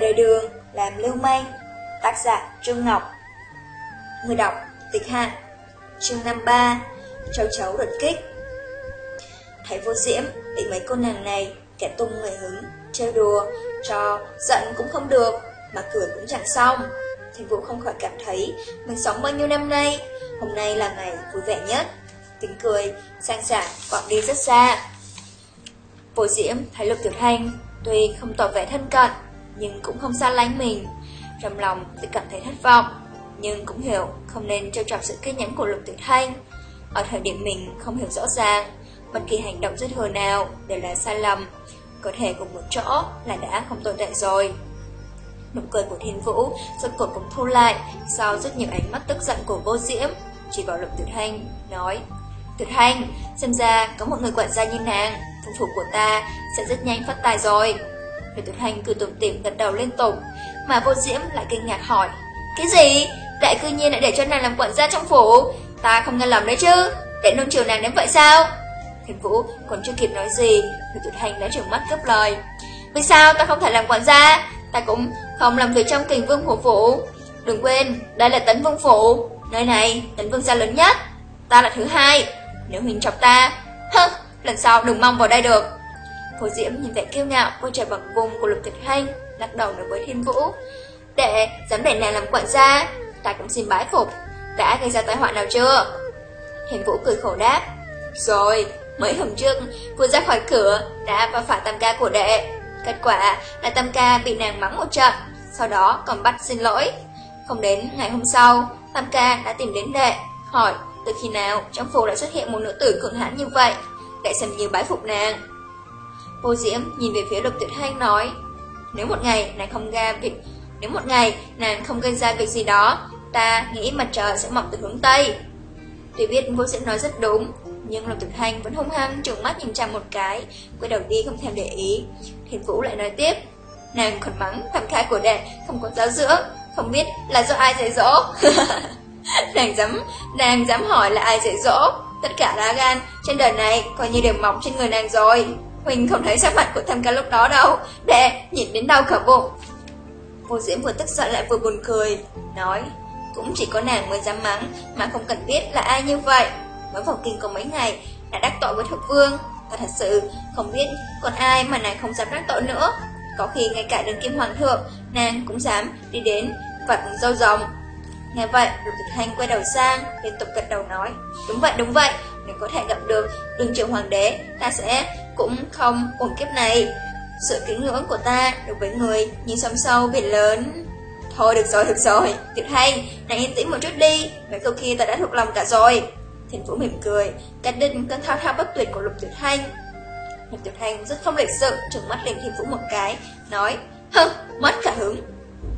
về đời đường, làm lưu manh. Tác giả Trương Ngọc Người đọc Tịch Hạ Chương 53 cháu cháu đột kích Thấy vô diễm bị mấy cô nàng này kẻ tung người hứng, trêu đùa, cho giận cũng không được, mà cười cũng chẳng xong. Thành Vũ không khỏi cảm thấy mình sống bao nhiêu năm nay, hôm nay là ngày vui vẻ nhất. Tiếng cười, sang sảng, quảng đi rất xa. Vô diễm thấy Lục Tiểu Thanh, tuy không tỏ vẻ thân cận, nhưng cũng không xa lánh mình. Trong lòng tự cảm thấy thất vọng, nhưng cũng hiểu không nên trêu chọc sự kết nhẫn của Lục tuyệt Thanh. Ở thời điểm mình không hiểu rõ ràng, bất kỳ hành động dứt hờ nào đều là sai lầm. Có thể cùng một chỗ là đã không tồn tại rồi. Nụ cười của Thiên Vũ rốt cuộc cũng thu lại sau rất nhiều ánh mắt tức giận của vô diễm, chỉ vào Lục tuyệt Thanh, nói tuyệt Thanh, xem ra có một người quản gia như nàng, thủ phủ của ta sẽ rất nhanh phát tài rồi. Lục tuấn hành cười tủm tỉm gật đầu lên tục, mà vô diễm lại kinh ngạc hỏi Cái gì? Đại cư nhiên lại để cho nàng làm quận gia trong phủ? Ta không nghe lầm đấy chứ Để nông chiều nàng đến vậy sao? Thiên Vũ còn chưa kịp nói gì Lục tuấn hành đã trừng mắt gấp lời Vì sao ta không thể làm quản gia? Ta cũng không làm việc trong kình vương phủ phủ. Đừng quên đây là tấn vương phủ Nơi này tấn vương gia lớn nhất Ta là thứ hai. Nếu huynh chọc ta Hơ, lần sau đừng mong vào đây được. Phổ Diễm nhìn vẻ kiêu ngạo Quay trẻ bằng vùng của Lục Tiểu Hành, Lắc đầu nói với Thiên Vũ. Đệ dám để nàng làm quản gia Ta cũng xin bái phục. Đã gây ra tai họa nào chưa? Thiên Vũ cười khổ đáp. Rồi Mấy hôm trước vừa ra khỏi cửa Đã va phải tam ca của đệ. Kết quả là tam ca bị nàng mắng một trận Sau đó còn bắt xin lỗi. Không đến ngày hôm sau Tam ca đã tìm đến đệ Hỏi từ khi nào trong phủ đã xuất hiện một nữ tử cường hãn như vậy Đệ xem như bái phục nàng. Vô Diễm nhìn về phía Lục Tuyệt Hành nói, Nếu một ngày nàng không ra việc Nếu một ngày nàng không gây ra việc gì đó, Ta nghĩ mặt trời sẽ mọc từ hướng Tây. Tuy biết Vô Diễm nói rất đúng, Nhưng Lục Tuyệt Hành vẫn hung hăng trừng mắt nhìn chằm một cái, Quay đầu đi không thèm để ý. Thiên Vũ lại nói tiếp, Nàng còn mắng thầm khai của đệ không có giáo dưỡng, Không biết là do ai dạy dỗ. Nàng dám Nàng dám hỏi là ai dạy dỗ, Tất cả lá gan trên đời này Coi như đều mọc trên người nàng rồi. Huỳnh không thấy sắc mặt của thầm ca lúc đó đâu. Đệ nhìn đến đau cả bụng. Vô diễm vừa tức giận lại vừa buồn cười, Nói, Cũng chỉ có nàng mới dám mắng, Mà không cần biết là ai như vậy. Mới vào kinh có mấy ngày, Đã đắc tội với thục vương. Và thật sự, không biết còn ai mà nàng không dám đắc tội nữa. Có khi ngay cả đường kim hoàng thượng, Nàng cũng dám đi đến vật dâu rồng. Nghe vậy, Lục Thực Thanh quay đầu sang, liên tục gật đầu nói Đúng vậy, đúng vậy, nếu có thể gặp được đường trưởng hoàng đế Ta sẽ cũng không ổn kiếp này. Sự kính ngưỡng của ta đối với người như sông sâu biển lớn. Thôi được rồi, được rồi, Tuyệt Thanh, nàng yên tĩnh một chút đi Mấy câu kia ta đã thuộc lòng cả rồi. Thiền Vũ mỉm cười, cắt đứt cơn thao thao bất tuyệt của Lục Tuyệt Thanh Lục Tuyệt Thanh rất không lịch sự, trừng mắt lên Thiền Vũ một cái Nói, hơ, mất cả hứng.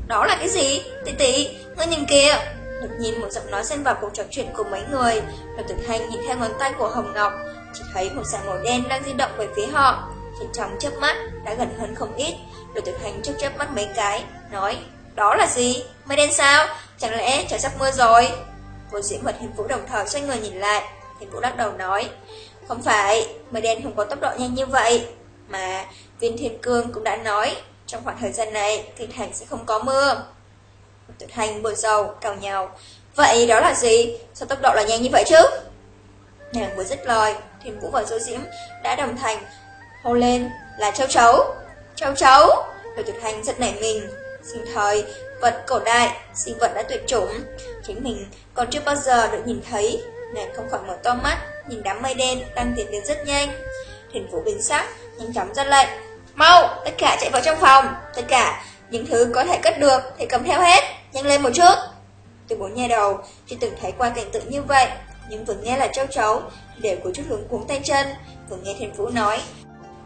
Đó là cái gì? Tỷ tỷ, ngươi nhìn kìa Đột nhiên một giọng nói xen vào cuộc trò chuyện của mấy người Lục Tuyệt Thanh nhìn theo ngón tay của Hồng Ngọc Chỉ thấy một dải màu đen đang di động về phía họ Trên trong chớp mắt đã gần hơn không ít Lục Tuyệt Thanh chớp chớp mắt mấy cái Nói, đó là gì? Mây đen sao? Chẳng lẽ trời sắp mưa rồi? Vô diễn và hình Vũ đồng thời xoay người nhìn lại hình Vũ lắc đầu nói Không phải, mây đen không có tốc độ nhanh như vậy Mà viên thiên cương cũng đã nói trong khoảng thời gian này Kinh thành sẽ không có mưa. Tuyệt hành bồi dầu, cào nhào. Vậy đó là gì? Sao tốc độ là nhanh như vậy chứ? Nàng vừa dứt lời Thiên Vũ và dô Diễm đã đồng thành. Hô lên là châu chấu. Châu chấu! Rồi tuyệt hành rất nảy mình. Sinh thời, vật cổ đại, sinh vật đã tuyệt chủng. Chính mình còn chưa bao giờ được nhìn thấy. Nàng không khỏi mở to mắt Nhìn đám mây đen đang tiến đến rất nhanh. Thiên Vũ biến sắc, nhanh chóng ra lệnh. Mau, tất cả chạy vào trong phòng Tất cả những thứ có thể cất được thì cầm theo hết, nhanh lên một chút. Từ bốn nhà đầu, chưa từng thấy qua cảnh tượng như vậy, nhưng vừa nghe là châu chấu, đều có chút hướng cuống tay chân, vừa nghe Thiên Vũ nói.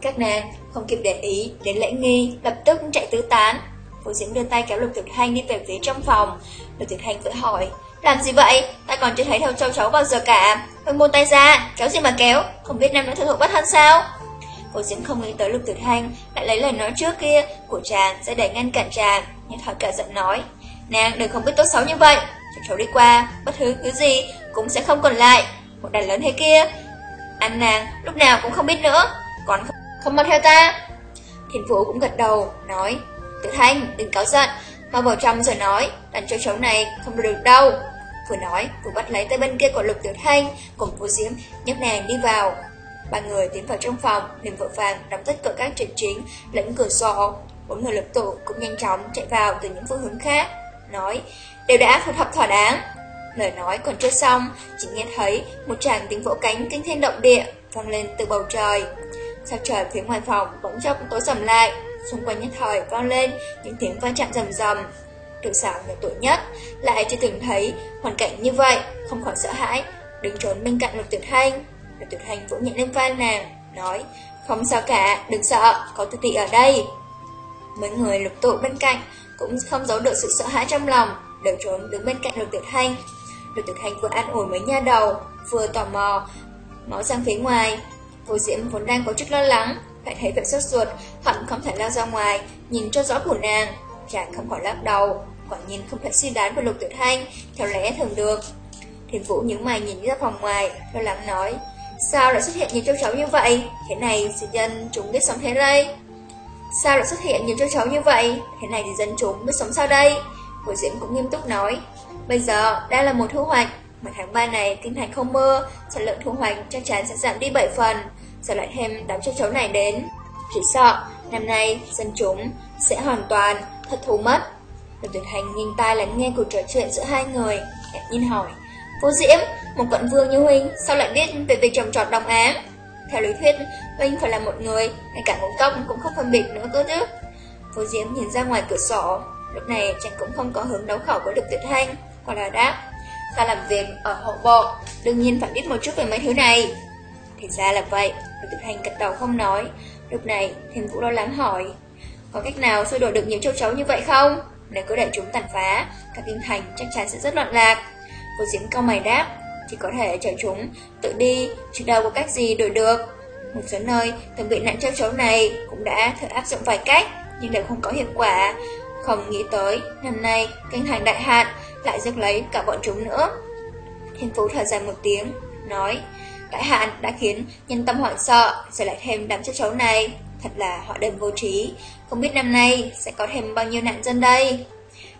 Các nàng không kịp để ý đến lễ nghi, lập tức chạy tứ tán. Vũ Diễm đưa tay kéo Lục Thực Hành đi về phía trong phòng. Lục Thực Hành vội hỏi, làm gì vậy? Ta còn chưa thấy theo châu chấu bao giờ cả. Hưng buông tay ra, kéo gì mà kéo, không biết nam nữ thân thuộc bất thân sao? Cô Diễm không nghĩ tới Lục Tử Thanh lại lấy lời nói trước kia của chàng sẽ để ngăn cản chàng, nhưng thở cả giận nói. Nàng đừng không biết tốt xấu như vậy, cho cháu đi qua, bất thứ thứ gì cũng sẽ không còn lại. Một đàn lớn thế kia, anh nàng lúc nào cũng không biết nữa, còn không, không mau theo ta. Thiên Vũ cũng gật đầu, nói, Tử Thanh, đừng cáo giận, mau vào trong rồi nói, đàn châu chấu này không được đâu. Vừa nói, vừa bắt lấy tay bên kia của Lục Tiểu Thanh, cùng Vô Diễm nhấc nàng đi vào. Ba người tiến vào trong phòng, liền vội vàng đóng tất cả các trận chiến lẫn cửa sổ. Bốn người lập tụ cũng nhanh chóng chạy vào từ những phương hướng khác, nói đều đã phù hợp thỏa đáng. Lời nói còn chưa xong, chỉ nghe thấy một tràng tiếng vỗ cánh kinh thiên động địa vang lên từ bầu trời. Sao trời phía ngoài phòng bỗng chốc tối sầm lại, xung quanh nhất thời vang lên những tiếng va chạm rầm rầm. Tiểu xảo nhỏ tuổi nhất lại chưa từng thấy hoàn cảnh như vậy, không khỏi sợ hãi, đứng trốn bên cạnh Lục Tuyệt Thanh. Lục Tuyệt Thanh vỗ nhẹ lên vai nàng, nói: "Không sao cả, đừng sợ, có tư tị ở đây." Mấy người lục tụ bên cạnh cũng không giấu được sự sợ hãi trong lòng, đều trốn đứng bên cạnh Lục Tuyệt Thanh. Lục Tuyệt Thanh vừa an ủi mấy nha đầu, vừa tò mò máu sang phía ngoài. Vô Diễm vốn đang có chút lo lắng, lại thấy vẻ sốt ruột, hận không thể lao ra ngoài, nhìn cho rõ của nàng. Chàng không khỏi lắc đầu, quả nhiên không thể suy đoán của Lục Tuyệt Thanh, theo lẽ thường được. Thiền Vũ những mày nhìn ra phòng ngoài, lo lắng nói, sao lại xuất hiện nhiều châu chấu như vậy? Thế này thì dân chúng biết sống thế đây. Sao lại xuất hiện nhiều châu chấu như vậy? Thế này thì dân chúng biết sống sao đây? Vô Diễm cũng nghiêm túc nói, bây giờ đang là một thu hoạch, mà tháng 3 này kinh thành không mưa, sản lượng thu hoạch chắc chắn sẽ giảm đi 7 phần, giờ lại thêm đám châu chấu này đến. Chỉ sợ, năm nay dân chúng sẽ hoàn toàn thất thú mất. Lục Tuyệt Hành nhìn tai lắng nghe cuộc trò chuyện giữa hai người, ngạc nhiên hỏi. Vô Diễm, một quận vương như Huynh, sao lại biết về việc trồng trọt đồng áng? Theo lý thuyết, Huynh phải là một người, ngay cả ngũ công cũng không phân biệt nữa cơ chứ. Vô Diễm nhìn ra ngoài cửa sổ, lúc này chàng cũng không có hướng đấu khẩu với được Tuyệt Hành, còn là đáp. Ta làm việc ở hộ bộ, đương nhiên phải biết một chút về mấy thứ này. Thì ra là vậy, được Tuyệt Hành cật đầu không nói. Lúc này, Thiên Vũ lo lắng hỏi, có cách nào xua đổi được nhiều châu chấu như vậy không? Nếu cứ để chúng tàn phá, các kinh thành chắc chắn sẽ rất loạn lạc. Vô Diễm cao mày đáp, chỉ có thể chở chúng tự đi, chứ đâu có cách gì đổi được. Một số nơi từng bị nạn châu chấu này cũng đã thử áp dụng vài cách, nhưng đều không có hiệu quả. Không nghĩ tới, năm nay kinh thành đại hạn lại rước lấy cả bọn chúng nữa. Thiên Phú thở dài một tiếng, nói, đại hạn đã khiến nhân tâm hoảng sợ, sẽ lại thêm đám châu chấu này. Thật là họ đêm vô trí, không biết năm nay sẽ có thêm bao nhiêu nạn dân đây.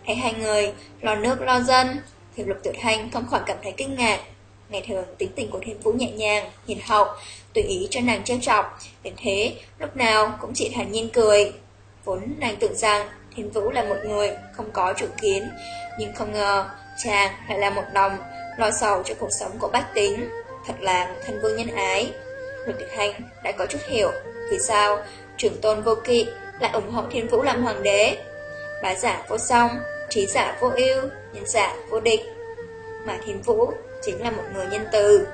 Thấy hai người lo nước lo dân, Hiệp lục tiểu thanh không khỏi cảm thấy kinh ngạc. Ngày thường tính tình của thiên vũ nhẹ nhàng, hiền hậu, tùy ý cho nàng trêu chọc, đến thế lúc nào cũng chỉ thản nhiên cười. Vốn nàng tưởng rằng thiên vũ là một người không có chủ kiến, nhưng không ngờ chàng lại là một đồng lo sầu cho cuộc sống của bách tính. Thật là thân vương nhân ái. Lục tiểu thanh đã có chút hiểu vì sao trưởng tôn vô kỵ lại ủng hộ thiên vũ làm hoàng đế. Bá giả vô song, trí giả vô ưu, nhân giả vô địch. Mà thiên vũ chính là một người nhân từ.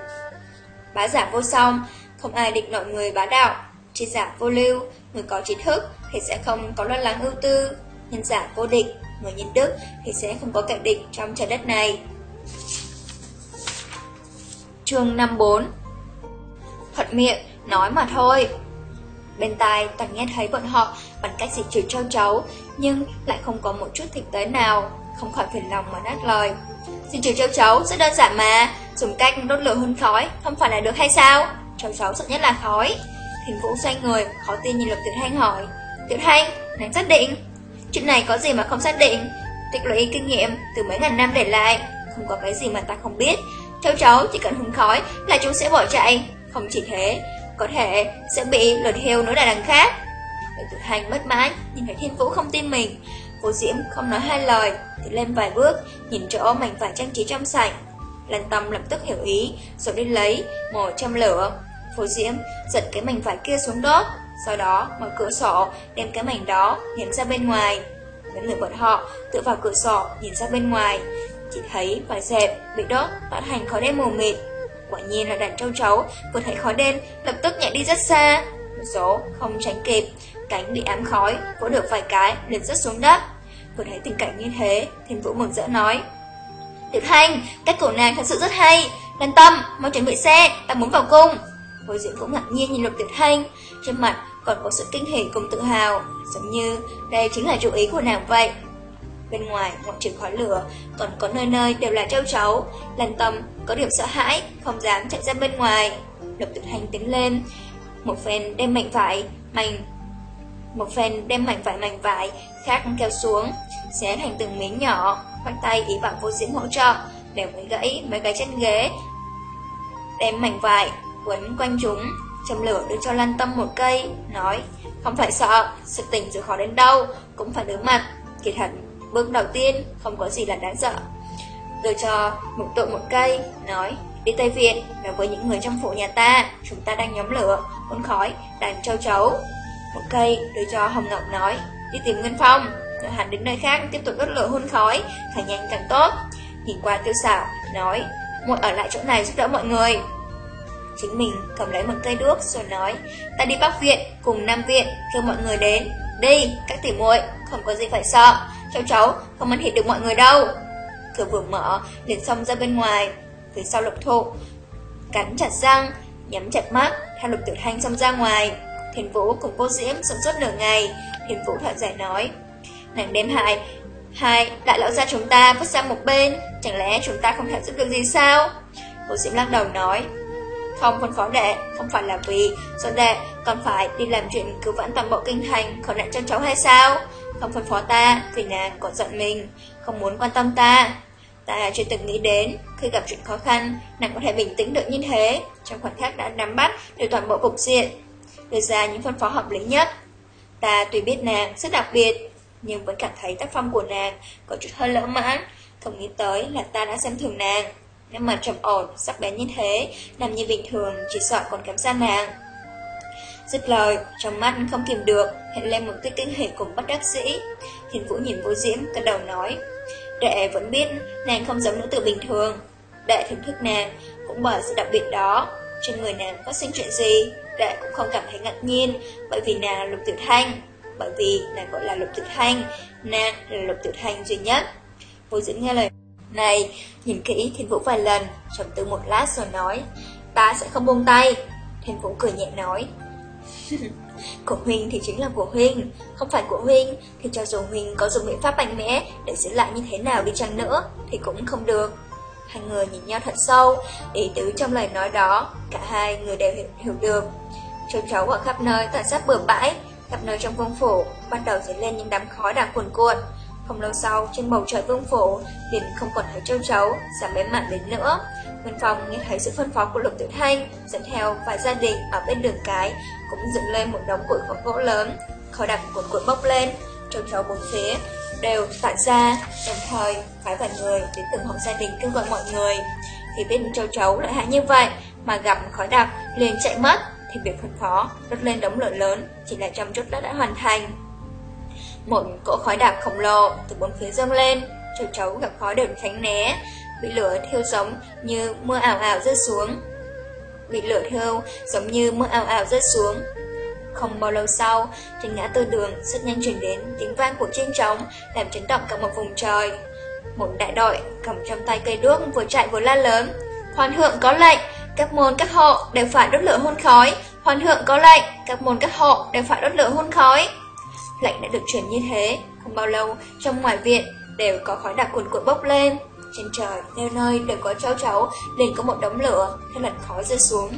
Bá giả vô song, không ai định nổi người bá đạo. Trí giả vô lưu, người có trí thức thì sẽ không có lo lắng ưu tư. Nhân giả vô địch, người nhân đức thì sẽ không có kẻ địch trong trái đất này. Chương 54 Thuận miệng, nói mà thôi. Bên tai toàn nghe thấy bọn họ bằng cách diệt trừ châu chấu, nhưng lại không có một chút thực tế nào, không khỏi phiền lòng mà nát lời. Diệt trừ châu chấu rất đơn giản mà, dùng cách đốt lửa hun khói, không phải là được hay sao? Châu chấu sợ nhất là khói. Thỉnh Vũ xoay người, khó tin nhìn Lục Tiểu Thanh hỏi. Tiểu Thanh, nàng xác định. Chuyện này có gì mà không xác định? Tích lũy kinh nghiệm từ mấy ngàn năm để lại, không có cái gì mà ta không biết. Châu chấu chỉ cần hứng khói là chúng sẽ bỏ chạy. Không chỉ thế, có thể sẽ bị lượt heo nữa là đằng khác. Lục Tiểu hành mất mái, nhìn thấy Thiên Vũ không tin mình. Vô Diễm không nói hai lời, thì lên vài bước, nhìn chỗ mảnh vải trang trí trong sảnh. Lan Tâm lập tức hiểu ý, rồi đi lấy, mồi trong lửa. Vô Diễm giật cái mảnh vải kia xuống đốt, sau đó mở cửa sổ, đem cái mảnh đó ném ra bên ngoài. những người bọn họ tự vào cửa sổ nhìn ra bên ngoài, chỉ thấy vải dẹp bị đốt tạo thành khói đen mù mịt. Quả nhiên là đàn trâu chấu vừa thấy khói đen lập tức nhảy đi rất xa. Một số không tránh kịp, cánh bị ám khói, vỗ được vài cái liền rớt xuống đất. Vừa thấy tình cảnh như thế, Thiên Vũ mừng rỡ nói. Tiểu Thanh, cách cổ nàng thật sự rất hay. Lan tâm, mau chuẩn bị xe, ta muốn vào cung. Hồi diễn cũng ngạc nhiên nhìn Lục Tiểu Thanh, trên mặt còn có sự kinh hỉ cùng tự hào, giống như đây chính là chú ý của nàng vậy. Bên ngoài, ngoại trừ khói lửa, còn có nơi nơi đều là châu chấu. Lan tâm có điểm sợ hãi, không dám chạy ra bên ngoài. Lục Tiểu Thanh tiến lên, một phen đem mạnh vải, mảnh một phen đem mảnh vải mảnh vải khác kéo xuống, xé thành từng miếng nhỏ, khoanh tay ý bảo vô diễn hỗ trợ, đều mới gãy mấy cái chân ghế. Đem mảnh vải, quấn quanh chúng, châm lửa đưa cho Lan Tâm một cây, nói, không phải sợ, sự tình dù khó đến đâu, cũng phải đối mặt. Kỳ thật, bước đầu tiên, không có gì là đáng sợ. Đưa cho một tội một cây, nói, đi Tây Việt, nói với những người trong phủ nhà ta, chúng ta đang nhóm lửa, con khói, đàn châu chấu. Một cây đưa cho Hồng Ngọc nói, đi tìm Nguyên Phong, rồi hắn đến nơi khác tiếp tục đốt lửa hôn khói, càng nhanh càng tốt. Nhìn qua tiêu xảo, nói, muội ở lại chỗ này giúp đỡ mọi người. Chính mình cầm lấy một cây đuốc rồi nói, ta đi Bắc Viện cùng Nam Viện, kêu mọi người đến. Đi, các tỉ muội không có gì phải sợ, cháu cháu không ăn thịt được mọi người đâu. Cửa vừa mở, liền xông ra bên ngoài, phía sau lục thụ, cắn chặt răng, nhắm chặt mắt, theo lục tử thanh xông ra ngoài. Thiền Vũ cùng cô Diễm sống suốt nửa ngày, Thiền Vũ thoại giải nói, nàng đêm hại, hai đại lão gia chúng ta vứt sang một bên, chẳng lẽ chúng ta không thể giúp được gì sao? Cô Diễm lắc đầu nói, không phân phó đệ, không phải là vì do đệ còn phải đi làm chuyện cứu vãn toàn bộ kinh thành khỏi nạn cho cháu hay sao? Không phân phó ta vì nàng còn giận mình, không muốn quan tâm ta. Ta chưa từng nghĩ đến, khi gặp chuyện khó khăn, nàng có thể bình tĩnh được như thế, trong khoảnh khắc đã nắm bắt được toàn bộ cục diện, đưa ra những phân phó hợp lý nhất. Ta tuy biết nàng rất đặc biệt, nhưng vẫn cảm thấy tác phong của nàng có chút hơi lỡ mãn, không nghĩ tới là ta đã xem thường nàng. Nét mặt trầm ổn, sắc bén như thế, nằm như bình thường, chỉ sợ còn kém xa nàng. Dứt lời, trong mắt không kìm được, hiện lên một tia kinh hỉ cùng bất đắc dĩ. Thiên Vũ nhìn vô diễm, cất đầu nói, Đệ vẫn biết nàng không giống nữ tử bình thường. Đệ thưởng thức nàng, cũng bởi sự đặc biệt đó. Trên người nàng phát sinh chuyện gì, đại cũng không cảm thấy ngạc nhiên, bởi vì nàng là lục tiểu thanh. Bởi vì nàng gọi là lục tiểu thanh, nàng là lục tiểu thanh duy nhất. Vô diễm nghe lời này, nhìn kỹ Thiên Vũ vài lần, trầm tư một lát rồi nói, ta sẽ không buông tay. Thiên Vũ cười nhẹ nói, của Huynh thì chính là của Huynh, không phải của Huynh thì cho dù Huynh có dùng biện pháp mạnh mẽ để giữ lại như thế nào đi chăng nữa thì cũng không được. Hai người nhìn nhau thật sâu, ý tứ trong lời nói đó, cả hai người đều hiểu, hiểu được. Châu cháu ở khắp nơi tận sát bừa bãi, khắp nơi trong vương phủ, bắt đầu dấy lên những đám khói đang cuồn cuộn. Không lâu sau, trên bầu trời vương phủ, liền không còn thấy châu chấu, giảm bén mạng đến nữa. Nguyên phòng nghe thấy sự phân phó của Lục Tử Thanh, dẫn theo vài gia đình ở bên đường cái, cũng dựng lên một đống củi khói gỗ lớn. Khói đặc cuồn cuộn bốc lên, châu chấu bốn phía đều tỏa ra, đồng thời phái vài người đến từng hộ gia đình kêu gọi mọi người. Thì biết châu chấu lại hại như vậy, mà gặp khói đặc liền chạy mất, thì việc phân phó đốt lên đống lửa lớn chỉ là trong chút đã đã hoàn thành. Một cỗ khói đặc khổng lồ từ bốn phía dâng lên, châu chấu gặp khói đều tránh né, bị lửa thiêu giống như mưa ảo ảo rơi xuống. Bị lửa thiêu giống như mưa ảo ảo rơi xuống. Không bao lâu sau, trên ngã tư đường rất nhanh chuyển đến tiếng vang của chiêng trống làm chấn động cả một vùng trời. Một đại đội cầm trong tay cây đuốc vừa chạy vừa la lớn. Hoàn hượng có lệnh, các môn các hộ đều phải đốt lửa hôn khói. Hoàn hượng có lệnh, các môn các hộ đều phải đốt lửa hôn khói. Lệnh đã được truyền như thế, không bao lâu trong ngoài viện đều có khói đặc cuồn cuộn bốc lên. Trên trời, nơi nơi đều có cháu cháu, liền có một đống lửa, theo lần khói rơi xuống.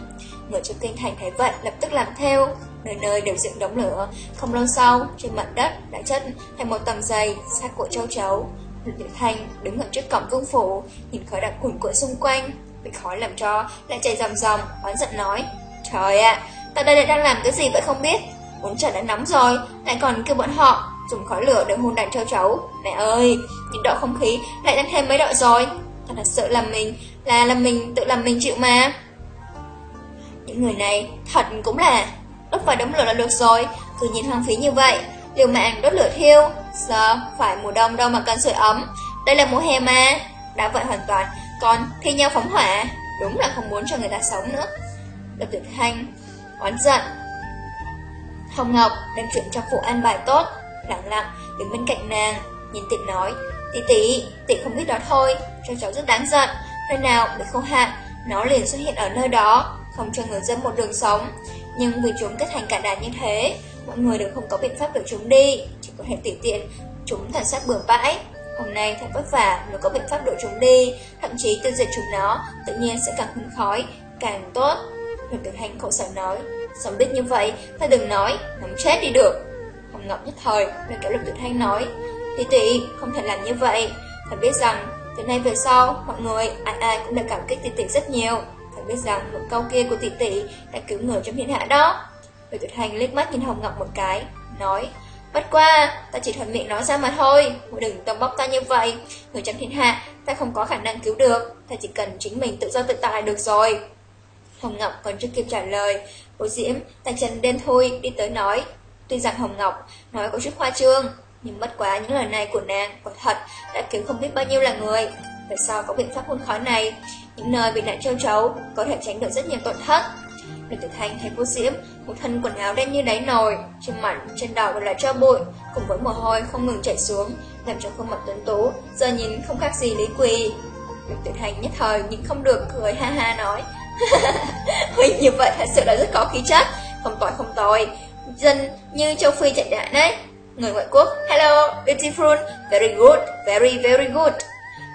Người trong kinh thành thấy vậy lập tức làm theo, nơi nơi đều dựng đống lửa. Không lâu sau, trên mặt đất đã chất thành một tầm dày, xác của châu chấu Lục Tiểu Thanh đứng ở trước cổng vương phủ, nhìn khói đặc cuồn cuộn xung quanh, bị khói làm cho lại chạy dòng dòng, oán giận nói: "Trời ạ, ta đây đang làm cái gì vậy không biết? muốn trời đã nóng rồi, lại còn kêu bọn họ dùng khói lửa để hôn đàn châu chấu Mẹ ơi, nhiệt độ không khí lại đang thêm mấy độ rồi. Thật là sợ làm mình, là làm mình tự làm mình chịu mà. Những người này thật cũng là đốt vào đống lửa là được rồi, cứ nhìn hoang phí như vậy, liều mạng đốt lửa thiêu. Giờ phải mùa đông đâu mà cần sưởi ấm, đây là mùa hè mà. Đã vậy hoàn toàn, còn thi nhau phóng hỏa, đúng là không muốn cho người ta sống nữa. Lập tuyệt thanh, oán giận. Hồng Ngọc đem chuyện trong phụ an bài tốt, lặng lặng đứng bên cạnh nàng, nhìn tịnh nói, tỷ tỷ, tỷ không biết đó thôi, cho cháu rất đáng giận, nơi nào bị khô hạn, nó liền xuất hiện ở nơi đó, không cho người dân một đường sống. Nhưng vì chúng kết thành cả đàn như thế, mọi người đều không có biện pháp đuổi chúng đi, chỉ có thể tỉ tiện, chúng thần sát bừa bãi. Hôm nay thật vất vả nếu có biện pháp đuổi chúng đi, thậm chí tiêu diệt chúng nó, tự nhiên sẽ càng hưng khói, càng tốt. Huyền tử hành khổ sở nói, sớm biết như vậy, ta đừng nói, nắm chết đi được. Hồng Ngọc nhất thời Nên kéo Lục Tử Thanh nói Tỷ tỷ không thể làm như vậy thật biết rằng từ nay về sau Mọi người ai ai cũng đã cảm kích tỷ tỷ rất nhiều Biết rằng một câu kia của tỷ tỷ Đã cứu người trong thiên hạ đó. Người tuyệt hành liếc mắt nhìn Hồng Ngọc một cái Nói Bất qua, ta chỉ thuận miệng nói ra mà thôi đừng tông bóc ta như vậy. Người trong thiên hạ, ta không có khả năng cứu được Ta chỉ cần chính mình tự do tự tại được rồi. Hồng Ngọc còn chưa kịp trả lời Bố Diễm, ta chân đen thui đi tới nói Tuy rằng Hồng Ngọc nói có chút khoa trương Nhưng bất quá những lời này của nàng Quả thật đã cứu không biết bao nhiêu là người. Tại sao có biện pháp hôn khói này? Những nơi bị nạn châu chấu Có thể tránh được rất nhiều tổn thất. Lục Tử Thanh thấy cô Diễm Một thân quần áo đen như đáy nồi Trên mặt, trên đầu đều là cho bụi Cùng với mồ hôi không ngừng chảy xuống Làm cho khuôn mặt tuấn tú Giờ nhìn không khác gì Lý Quỳ. Lục Tử Thanh nhất thời nhưng không được cười ha ha nói Huy như vậy thật sự là rất có khí chất Không tồi không tồi Dân như châu Phi chạy đạn đấy. Người ngoại quốc Hello, beautiful, very good, very very good.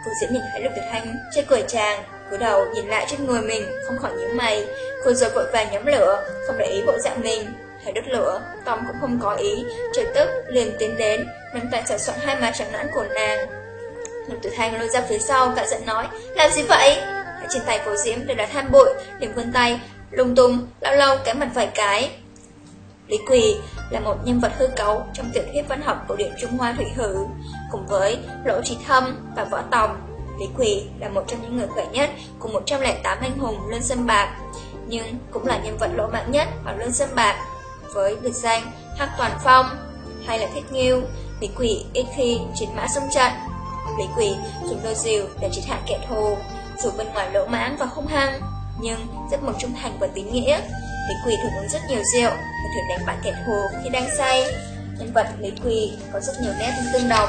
Cô diễn nhìn thấy Lục Tử Thanh chơi cười chàng cúi đầu nhìn lại trên người mình Không khỏi nhíu mày Cô rồi vội vàng nhóm lửa Không để ý bộ dạng mình Thấy đốt lửa Tom cũng không có ý Trời tức liền tiến đến Nắm tay sờ soạn hai má trắng nõn của nàng Lục Tử Thanh lôi ra phía sau cả giận nói Làm gì vậy trên tay phố diễm đều là than bụi, liền vươn tay, lung tung, lâu lâu cái mặt vài cái. Lý Quỳ là một nhân vật hư cấu trong tiểu thuyết văn học cổ điển Trung Hoa Thủy Hử, cùng với Lỗ Trí Thâm và Võ Tòng. Lý Quỳ là một trong những người khỏe nhất cùng 108 anh hùng Lân Sơn Bạc, nhưng cũng là nhân vật lỗ mạng nhất ở Lân Sơn Bạc, với biệt danh Hắc Toàn Phong hay là Thích Nghiêu, Lý Quỳ ít khi chiến mã sông trận. Lý Quỳ dùng đôi diều để triệt hạ kẻ thù, dù bên ngoài lỗ mãng và hung hăng, nhưng rất mực trung thành và tín nghĩa. Lý Quỳ thường uống rất nhiều rượu và thường đánh bại kẻ thù khi đang say. Nhân vật Lý Quỳ có rất nhiều nét tương đồng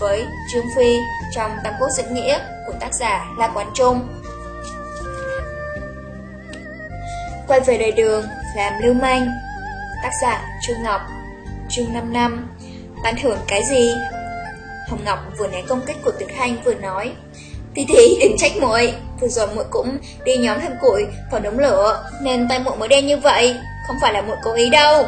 với Trương Phi trong Tam Quốc diễn nghĩa của tác giả La Quán Trung. Quay về đời đường, làm lưu manh Tác giả Trương Ngọc trương 5 năm Ban thưởng cái gì? Hồng Ngọc vừa né công kích của Tuyệt Hành vừa nói Tí tí đừng trách muội Vừa rồi muội cũng đi nhóm thêm củi vào đống lửa Nên tay muội mới đen như vậy Không phải là muội cố ý đâu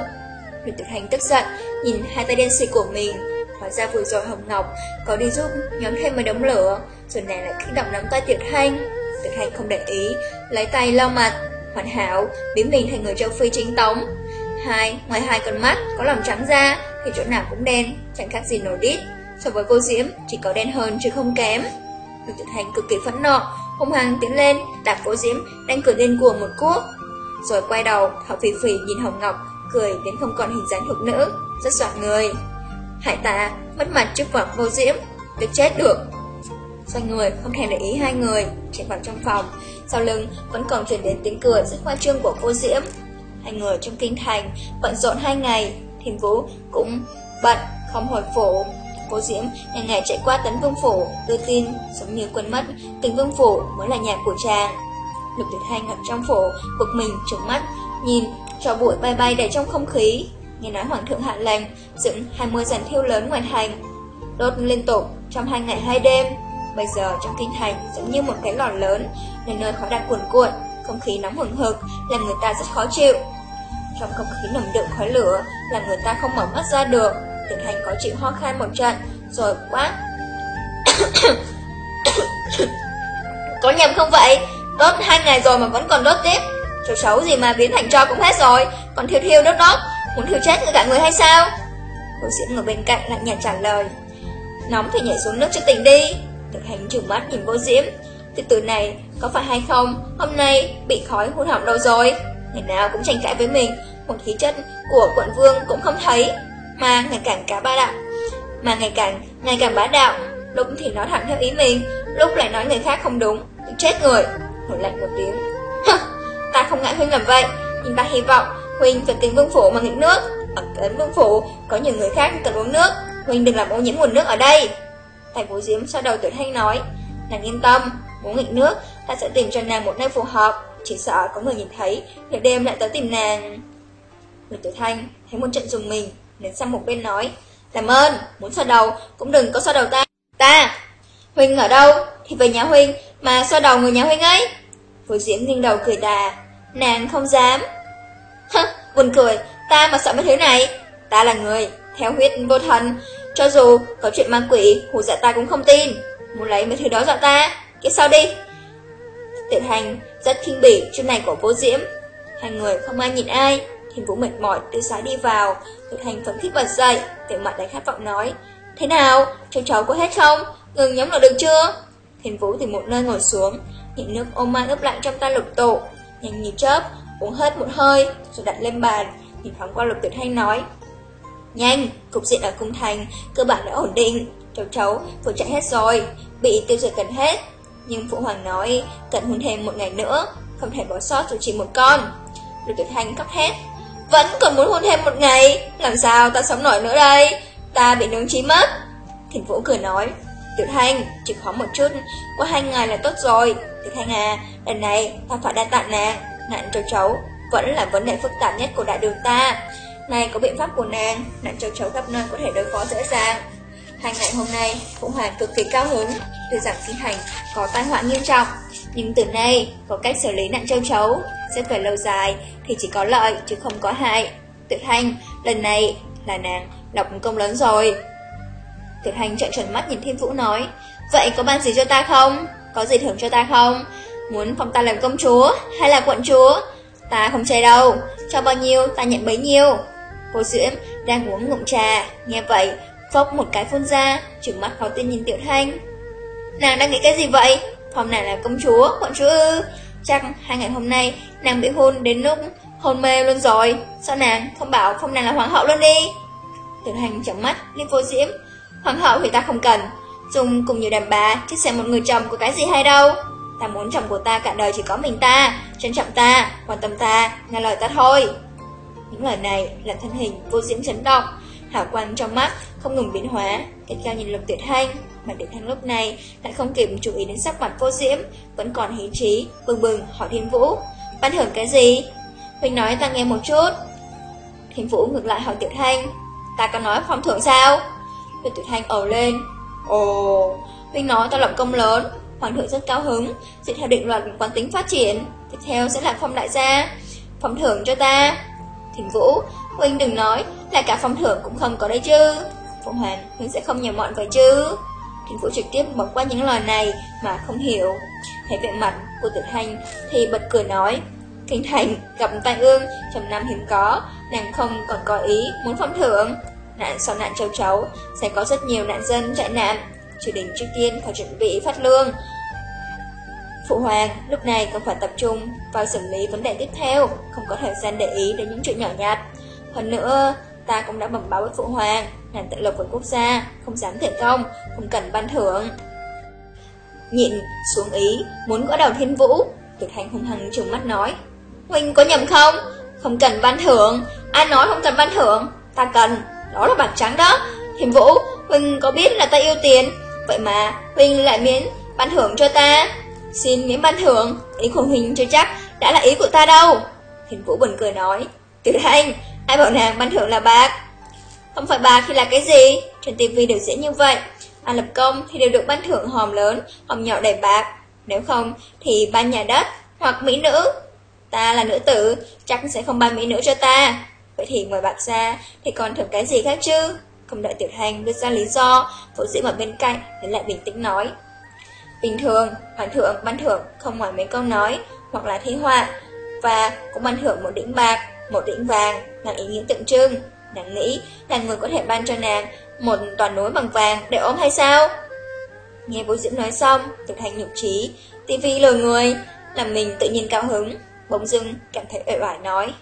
Lục Tuyệt Hành tức giận Nhìn hai tay đen xì của mình Hóa ra vừa rồi Hồng Ngọc có đi giúp nhóm thêm một đống lửa Rồi nàng lại kích động nắm tay Tuyệt Hành Tuyệt Hành không để ý Lấy tay lau mặt Hoàn hảo biến mình thành người châu Phi chính tống Hai, ngoài hai con mắt có lòng trắng ra Thì chỗ nào cũng đen Chẳng khác gì nổi đít So với vô diễm chỉ có đen hơn chứ không kém Lục Tuyệt Hành cực kỳ phẫn nộ, hung hăng tiến lên, đạp vô Diễm đang cười lên của một cuốc. Rồi quay đầu, thở phì phì nhìn Hồng Ngọc, cười đến không còn hình dáng thuộc nữ, rất soạn người. Hại ta mất mặt trước vật vô diễm, được chết được. Xoay người, không thèm để ý hai người, chạy vào trong phòng. Sau lưng vẫn còn truyền đến tiếng cười rất khoa trương của vô diễm. Hai người trong kinh thành, bận rộn hai ngày, Thiền Vũ cũng bận, không hồi phủ. vô Diễm ngày ngày chạy qua tấn vương phủ, đưa tin, giống như quên mất, tấn vương phủ mới là nhà của chàng. Lục Tuyệt Hành ở trong phủ, bực mình, trứng mắt, nhìn cho bụi bay bay đầy trong không khí. Nghe nói Hoàng thượng hạ lệnh, dựng 20 dàn thiêu lớn ngoài thành, đốt liên tục trong hai ngày hai đêm. Bây giờ trong kinh thành giống như một cái lò lớn, nơi nơi khói đặt cuồn cuộn, không khí nóng hừng hực, làm người ta rất khó chịu. Trong không khí nồng đựng khói lửa, làm người ta không mở mắt ra được. Tuyệt hành có chịu ho khan một trận Rồi quát Có nhầm không vậy Đốt hai ngày rồi mà vẫn còn đốt tiếp Chỗ xấu gì mà biến thành cho cũng hết rồi Còn thiêu thiêu đốt đốt Muốn thiêu chết cả người hay sao? Cô diễm ngồi bên cạnh lạnh nhạt trả lời. Nóng thì nhảy xuống nước cho tỉnh đi. Thực hành trừng mắt nhìn vô diễm. Từ từ này có phải hay không? Hôm nay bị khói hôn hỏng đâu rồi. Ngày nào cũng tranh cãi với mình. Một khí chất của quận vương cũng không thấy. Mà ngày càng cả ba đạo. Mà ngày càng ngày càng bá đạo. Lúc thì nói thẳng theo ý mình, lúc lại nói người khác không đúng. Chết người. Nổi lạnh một tiếng. Ta không ngại huynh làm vậy. Nhưng ta hy vọng huynh phải tìm vương phủ mà nghịch nước. Ở đến vương phủ có nhiều người khác cần uống nước. Huynh đừng làm ô nhiễm nguồn nước ở đây. Tài vũ diễm sau đầu tuyệt thanh nói nàng yên tâm muốn nghịch nước ta sẽ tìm cho nàng một nơi phù hợp. Chỉ sợ có người nhìn thấy Để đêm lại tới tìm nàng. Người tử thanh thấy một trận dùng mình nên sang một bên nói Làm ơn, muốn xoa đầu cũng đừng có xoa đầu ta. Ta, Huynh ở đâu? Thì về nhà Huynh mà xoa đầu người nhà Huynh ấy. Vũ diễm nghiêng đầu cười đà Nàng không dám. Hơ, buồn cười, ta mà sợ mấy thứ này Ta là người, theo huyết vô thần. Cho dù có chuyện ma quỷ, hù dọa ta cũng không tin. Muốn lấy mấy thứ đó dọa ta, kia sau đi. Tiểu hành rất kinh bỉ chuyện này của vô diễm. Hai người không ai nhìn ai, Thiên Vũ mệt mỏi từ sáng đi vào, Tiểu hành phấn khích bật dậy, tiểu mặt đầy khát vọng nói. Thế nào, cháu cháu có hết không? Ngừng nhóm là được chưa? Thiên Vũ tìm một nơi ngồi xuống, nhịn nước ôm man ướp lạnh trong tay lục tổ. nhanh như chớp, uống hết một hơi, rồi đặt lên bàn, nhìn thoáng qua lục tuyệt thanh nói. Nhanh, cục diện ở cung thành, cơ bản đã ổn định, cháu cháu vừa chạy hết rồi, bị tiêu diệt gần hết. Nhưng Phụ Hoàng nói cần hôn thêm một ngày nữa, không thể bỏ sót dù chỉ một con. Lục tuyệt thanh cấp hết. Vẫn còn muốn hôn thêm một ngày, làm sao ta sống nổi nữa đây, ta bị nướng trí mất. Thịnh Vũ cười nói, Tiểu Thanh, chỉ khó một chút, qua hai ngày là tốt rồi. Tiểu Thanh à, lần này ta phải đa tạ nàng, nạn châu chấu vẫn là vấn đề phức tạp nhất của đại đường ta. Nay có biện pháp của nàng, nạn châu chấu khắp nơi có thể đối phó dễ dàng. Hành ngày hôm nay, Phụ Hoàng cực kỳ cao hứng, tuy rằng kinh hành có tai họa nghiêm trọng, nhưng từ nay có cách xử lý nạn châu chấu, sẽ về lâu dài thì chỉ có lợi chứ không có hại. Tuyệt hành, lần này là nàng lọc công lớn rồi. Tuyệt hành trợn tròn mắt nhìn Thiên Vũ nói Vậy có ban gì cho ta không? Có gì thưởng cho ta không? Muốn phong ta làm công chúa hay là quận chúa? Ta không chê đâu. Cho bao nhiêu ta nhận bấy nhiêu. Cô Diễm đang uống ngụm trà. Nghe vậy phốc một cái phun ra. Trừng mắt khó tin nhìn Tiểu Thanh. Nàng đang nghĩ cái gì vậy? Phong nàng là công chúa, quận chúa ư? Chắc hai ngày hôm nay nàng bị hôn đến lúc hôn mê luôn rồi. Sao nàng không bảo phong nàng là hoàng hậu luôn đi? Tiểu Thanh chấm mắt lên vô diễm. Hoàng hậu thì ta không cần. Dùng cùng nhiều đàn bà Chứ xem một người chồng có cái gì hay đâu. Ta muốn chồng của ta cả đời chỉ có mình ta Trân trọng ta, quan tâm ta Nghe lời ta thôi. Những lời này làm thân hình vô diễm chấn động Hảo quan trong mắt không ngừng biến hóa Kết cao nhìn lục tuyệt thanh Mà tuyệt thanh lúc này lại không kịp chú ý đến sắc mặt vô diễm Vẫn còn hí trí Bừng bừng hỏi thiên vũ Ban thưởng cái gì? Huynh nói ta nghe một chút. Thiên vũ ngược lại hỏi tuyệt thanh Ta có nói phong thưởng sao? Tuyệt tuyệt Thanh ẩu lên. Ồ, Huynh nói ta lập công lớn, Hoàng thượng rất cao hứng, dựa theo định luật quán tính phát triển, tiếp theo sẽ là phong đại gia, phong thưởng cho ta. Thỉnh Vũ, Huynh đừng nói là cả phong thưởng cũng không có đấy chứ. Phụ Hoàng, Huynh sẽ không nhầm mọn vậy chứ. Thỉnh Vũ trực tiếp bỏ qua những lời này mà không hiểu. Thấy vẻ mặt của tự Thanh thì bật cười nói, Kinh Thành gặp tai ương trong năm hiếm có, nàng không còn có ý muốn phong thưởng nạn sau nạn châu chấu sẽ có rất nhiều nạn dân chạy nạn. Triều đình trước tiên phải chuẩn bị phát lương. Phụ hoàng lúc này còn phải tập trung vào xử lý vấn đề tiếp theo, không có thời gian để ý đến những chuyện nhỏ nhặt. Hơn nữa, ta cũng đã bẩm báo với phụ hoàng, nạn tự lực của quốc gia, không dám thể công, không cần ban thưởng. Nhịn xuống ý, muốn gõ đầu thiên vũ, Tuyệt hành hung hăng trừng mắt nói. Huynh có nhầm không? Không cần ban thưởng, ai nói không cần ban thưởng? Ta cần, đó là bạc trắng đó thiên Vũ, Huynh có biết là ta yêu tiền Vậy mà Huynh lại miễn ban thưởng cho ta. Xin miễn ban thưởng Ý của Huynh chưa chắc đã là ý của ta đâu. Hiểm Vũ buồn cười nói Tiểu Thanh, ai bảo nàng ban thưởng là bạc? Không phải bạc thì là cái gì? Trên tivi đều diễn như vậy Ai lập công thì đều được ban thưởng hòm lớn Hòm nhỏ đầy bạc. Nếu không thì ban nhà đất hoặc mỹ nữ. Ta là nữ tử Chắc sẽ không ban mỹ nữ cho ta. Vậy thì ngoài bạc ra thì còn thưởng cái gì khác chứ? Không đợi Tiểu Thanh đưa ra lý do, Phổ Diễm ở bên cạnh đến lại bình tĩnh nói. Bình thường, hoàng thượng ban thưởng không ngoài mấy câu nói hoặc là thế họa và cũng ban thưởng một đỉnh bạc, một đỉnh vàng là ý nghĩa tượng trưng. Nàng nghĩ là người có thể ban cho nàng một toàn núi bằng vàng để ôm hay sao? Nghe vũ Diễm nói xong, Tiểu Thanh nhục trí, tivi lừa người, làm mình tự nhiên cao hứng, bỗng dưng cảm thấy uể oải nói.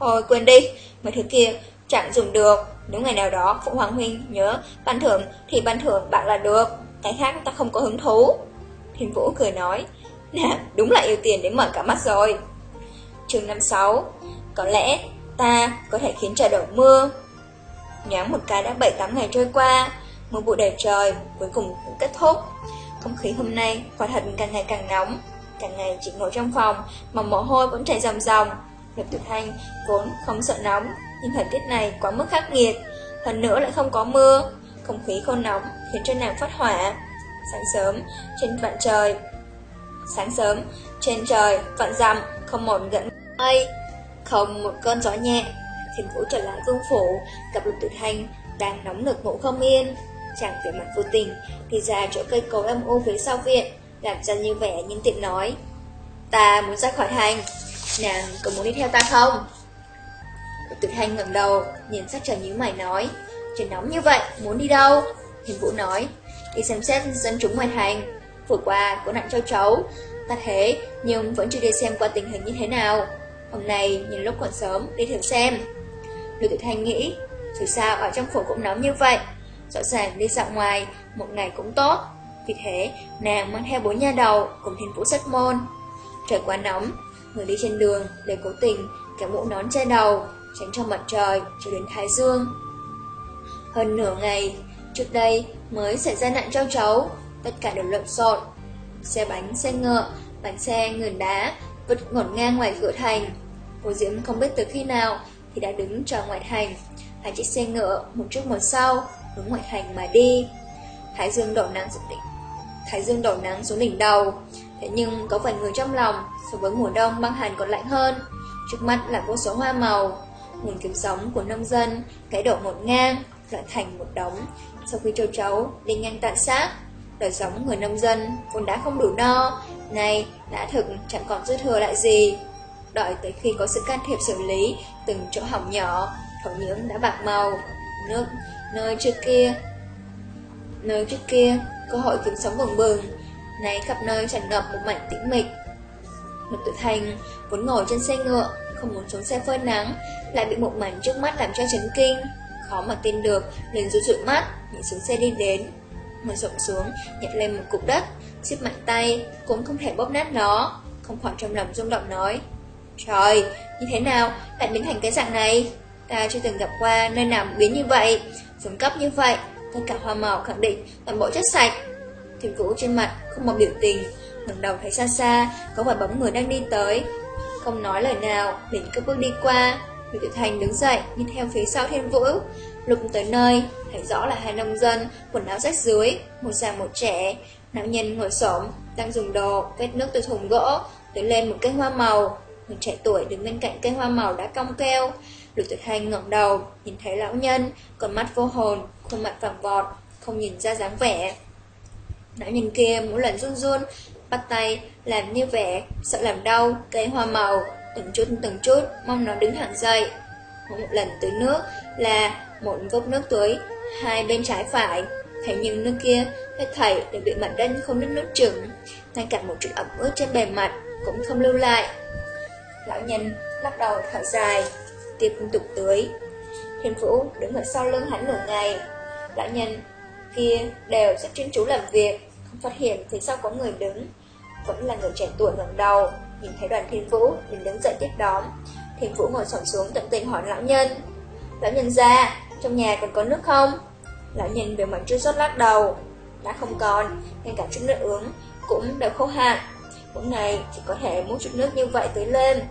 Thôi quên đi, mấy thứ kia chẳng dùng được. Nếu ngày nào đó Phụ Hoàng Huynh nhớ ban thưởng thì ban thưởng bạn là được. Cái khác ta không có hứng thú. Thiên Vũ cười nói, nè, đúng là yêu tiền đến mở cả mắt rồi. chương 56 Có lẽ ta có thể khiến trời đổ mưa. Nhoáng một cái đã 7-8 ngày trôi qua, mưa bụi đầy trời, cuối cùng cũng kết thúc. Không khí hôm nay quả thật càng ngày càng nóng, càng ngày chỉ ngồi trong phòng mà mồ hôi vẫn chảy ròng ròng, Lục Tuyệt Thanh vốn không sợ nóng, nhưng thời tiết này quá mức khắc nghiệt, hơn nữa lại không có mưa, không khí khô nóng khiến cho nàng phát hỏa. Sáng sớm, trên vạn trời, sáng sớm, trên trời, vạn dặm, không một gận mây, không một cơn gió nhẹ. Thiên Vũ trở lại vương phủ, gặp Lục tử Thanh, đang nóng nực ngủ không yên. Chàng về mặt vô tình, đi ra chỗ cây cối âm u phía sau viện, làm ra như vẻ nhân tiện nói. Ta muốn ra khỏi thành, nàng có muốn đi theo ta không? Tử thanh ngẩng đầu, nhìn sắc trời nhíu mày nói. Trời nóng như vậy, muốn đi đâu? Hình vũ nói, đi xem xét dân chúng ngoài thành. Vừa qua, có nạn cho cháu ta thế, nhưng vẫn chưa đi xem qua tình hình như thế nào. Hôm nay, nhìn lúc còn sớm, đi thử xem. Lưu Tử Thanh nghĩ, dù sao ở trong phủ cũng nóng như vậy, rõ ràng đi dạo ngoài, một ngày cũng tốt. Vì thế, nàng mang theo bốn nha đầu cùng thiên vũ sách môn. Trời quá nóng, người đi trên đường đều cố tình cả mũ nón che đầu, tránh cho mặt trời cho đến thái dương. Hơn nửa ngày, trước đây mới xảy ra nạn cho cháu tất cả đều lộn xộn. Xe bánh, xe ngựa, bánh xe, người đá, vứt ngổn ngang ngoài cửa thành. Cô Diễm không biết từ khi nào thì đã đứng chờ ngoài thành. Hai chiếc xe ngựa, một trước một sau, hướng ngoại thành mà đi. Thái dương đổ nắng xuống đỉnh. Thái dương đổ nắng xuống đỉnh đầu. Thế nhưng có vài người trong lòng, so với mùa đông băng hàn còn lạnh hơn. Trước mắt là vô số hoa màu. Nguồn kiếm sống của nông dân, cái đổ một ngang, loại thành một đống. Sau khi châu chấu đi ngang tàn sát, đời sống người nông dân vốn đã không đủ no, nay đã thực chẳng còn dư thừa lại gì. Đợi tới khi có sự can thiệp xử lý từng chỗ hỏng nhỏ, thổ nhưỡng đã bạc màu, nước nơi trước kia. Nơi trước kia, cơ hội kiếm sống bừng bừng, nay khắp nơi tràn ngập một mảnh tĩnh mịch. Lục tự thành vốn ngồi trên xe ngựa, không muốn xuống xe phơi nắng, lại bị một mảnh trước mắt làm cho chấn kinh. Khó mà tin được, liền rụi rụi mắt, nhìn xuống xe đi đến. Mở rộng xuống, nhặt lên một cục đất, xếp mạnh tay, cũng không thể bóp nát nó. Không khỏi trong lòng rung động nói. Trời, như thế nào lại biến thành cái dạng này? Ta chưa từng gặp qua nơi nào biến như vậy, xuống cấp như vậy, tất cả hoa màu khẳng định toàn bộ chất sạch. Thiên Vũ trên mặt không một biểu tình, ngẩng đầu thấy xa xa, có vài bóng người đang đi tới. Không nói lời nào, liền cứ bước đi qua. Lục Tiểu Thành đứng dậy, nhìn theo phía sau Thiên Vũ. Lục tới nơi, thấy rõ là hai nông dân, quần áo rách dưới, một già một trẻ. Lão nhân ngồi xổm đang dùng đồ, vết nước từ thùng gỗ, Tới lên một cây hoa màu. Người trẻ tuổi đứng bên cạnh cây hoa màu đã cong keo. Lục Tuyệt Hành ngẩng đầu, nhìn thấy lão nhân, còn mắt vô hồn, khuôn mặt vàng vọt, không nhìn ra dáng vẻ. Lão nhân kia mỗi lần run run, bắt tay, làm như vẻ, sợ làm đau, cây hoa màu, từng chút từng chút, mong nó đứng thẳng dậy. Một lần tưới nước là một vốc nước tưới, hai bên trái phải. Thế nhưng nước kia, hết thảy đều bị mặt đất không đứt nút chừng, ngay cả một chút ẩm ướt trên bề mặt cũng không lưu lại. Lão nhân lắc đầu thở dài, tiếp tục tưới. Thiên Vũ đứng ở sau lưng hắn nửa ngày. Lão nhân kia đều rất chuyên chú làm việc, không phát hiện phía sau có người đứng. Vẫn là người trẻ tuổi ngẩng đầu, nhìn thấy đoàn Thiên Vũ liền đứng dậy tiếp đón. Thiên Vũ ngồi xổm xuống tận tình hỏi lão nhân. Lão nhân ra, trong nhà còn có nước không? Lão nhân về mặt chưa sót lắc đầu. Đã không còn, ngay cả chút nước uống cũng đều khô hạn. Mỗi ngày chỉ có thể muốn chút nước như vậy tới lên.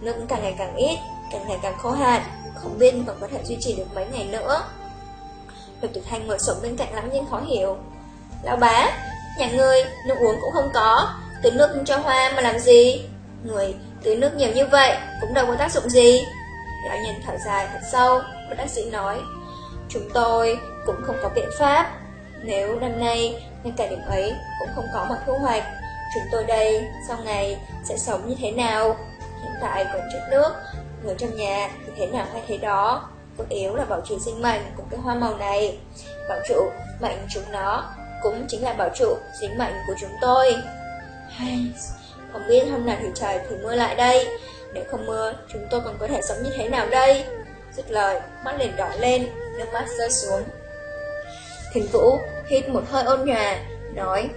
Nước càng ngày càng ít, càng ngày càng khô hạn, không biết còn có thể duy trì được mấy ngày nữa. Lục Tử Thanh ngồi sổng bên cạnh lão nhân khó hiểu. Lão bá, nhà ngươi nước uống cũng không có, tưới nước cho hoa mà làm gì? Người tưới nước nhiều như vậy cũng đâu có tác dụng gì. Lão nhân thở dài thật sâu, bất đắc sĩ nói. Chúng tôi cũng không có biện pháp. Nếu năm nay ngay cả điểm ấy cũng không có một thu hoạch, chúng tôi đây sau ngày sẽ sống như thế nào? Hiện tại còn chút nước, người trong nhà thì thế nào hay thế đó. Cốt yếu là bảo trì sinh mệnh của cái hoa màu này. Bảo trụ mệnh chúng nó cũng chính là bảo trụ sinh mệnh của chúng tôi. Hay, không biết hôm nào thì trời thử mưa lại đây. Nếu không mưa, chúng tôi còn có thể sống như thế nào đây? Dứt lời, mắt liền đỏ lên, nước mắt rơi xuống. Thiền Vũ hít một hơi ôn nhòa, nói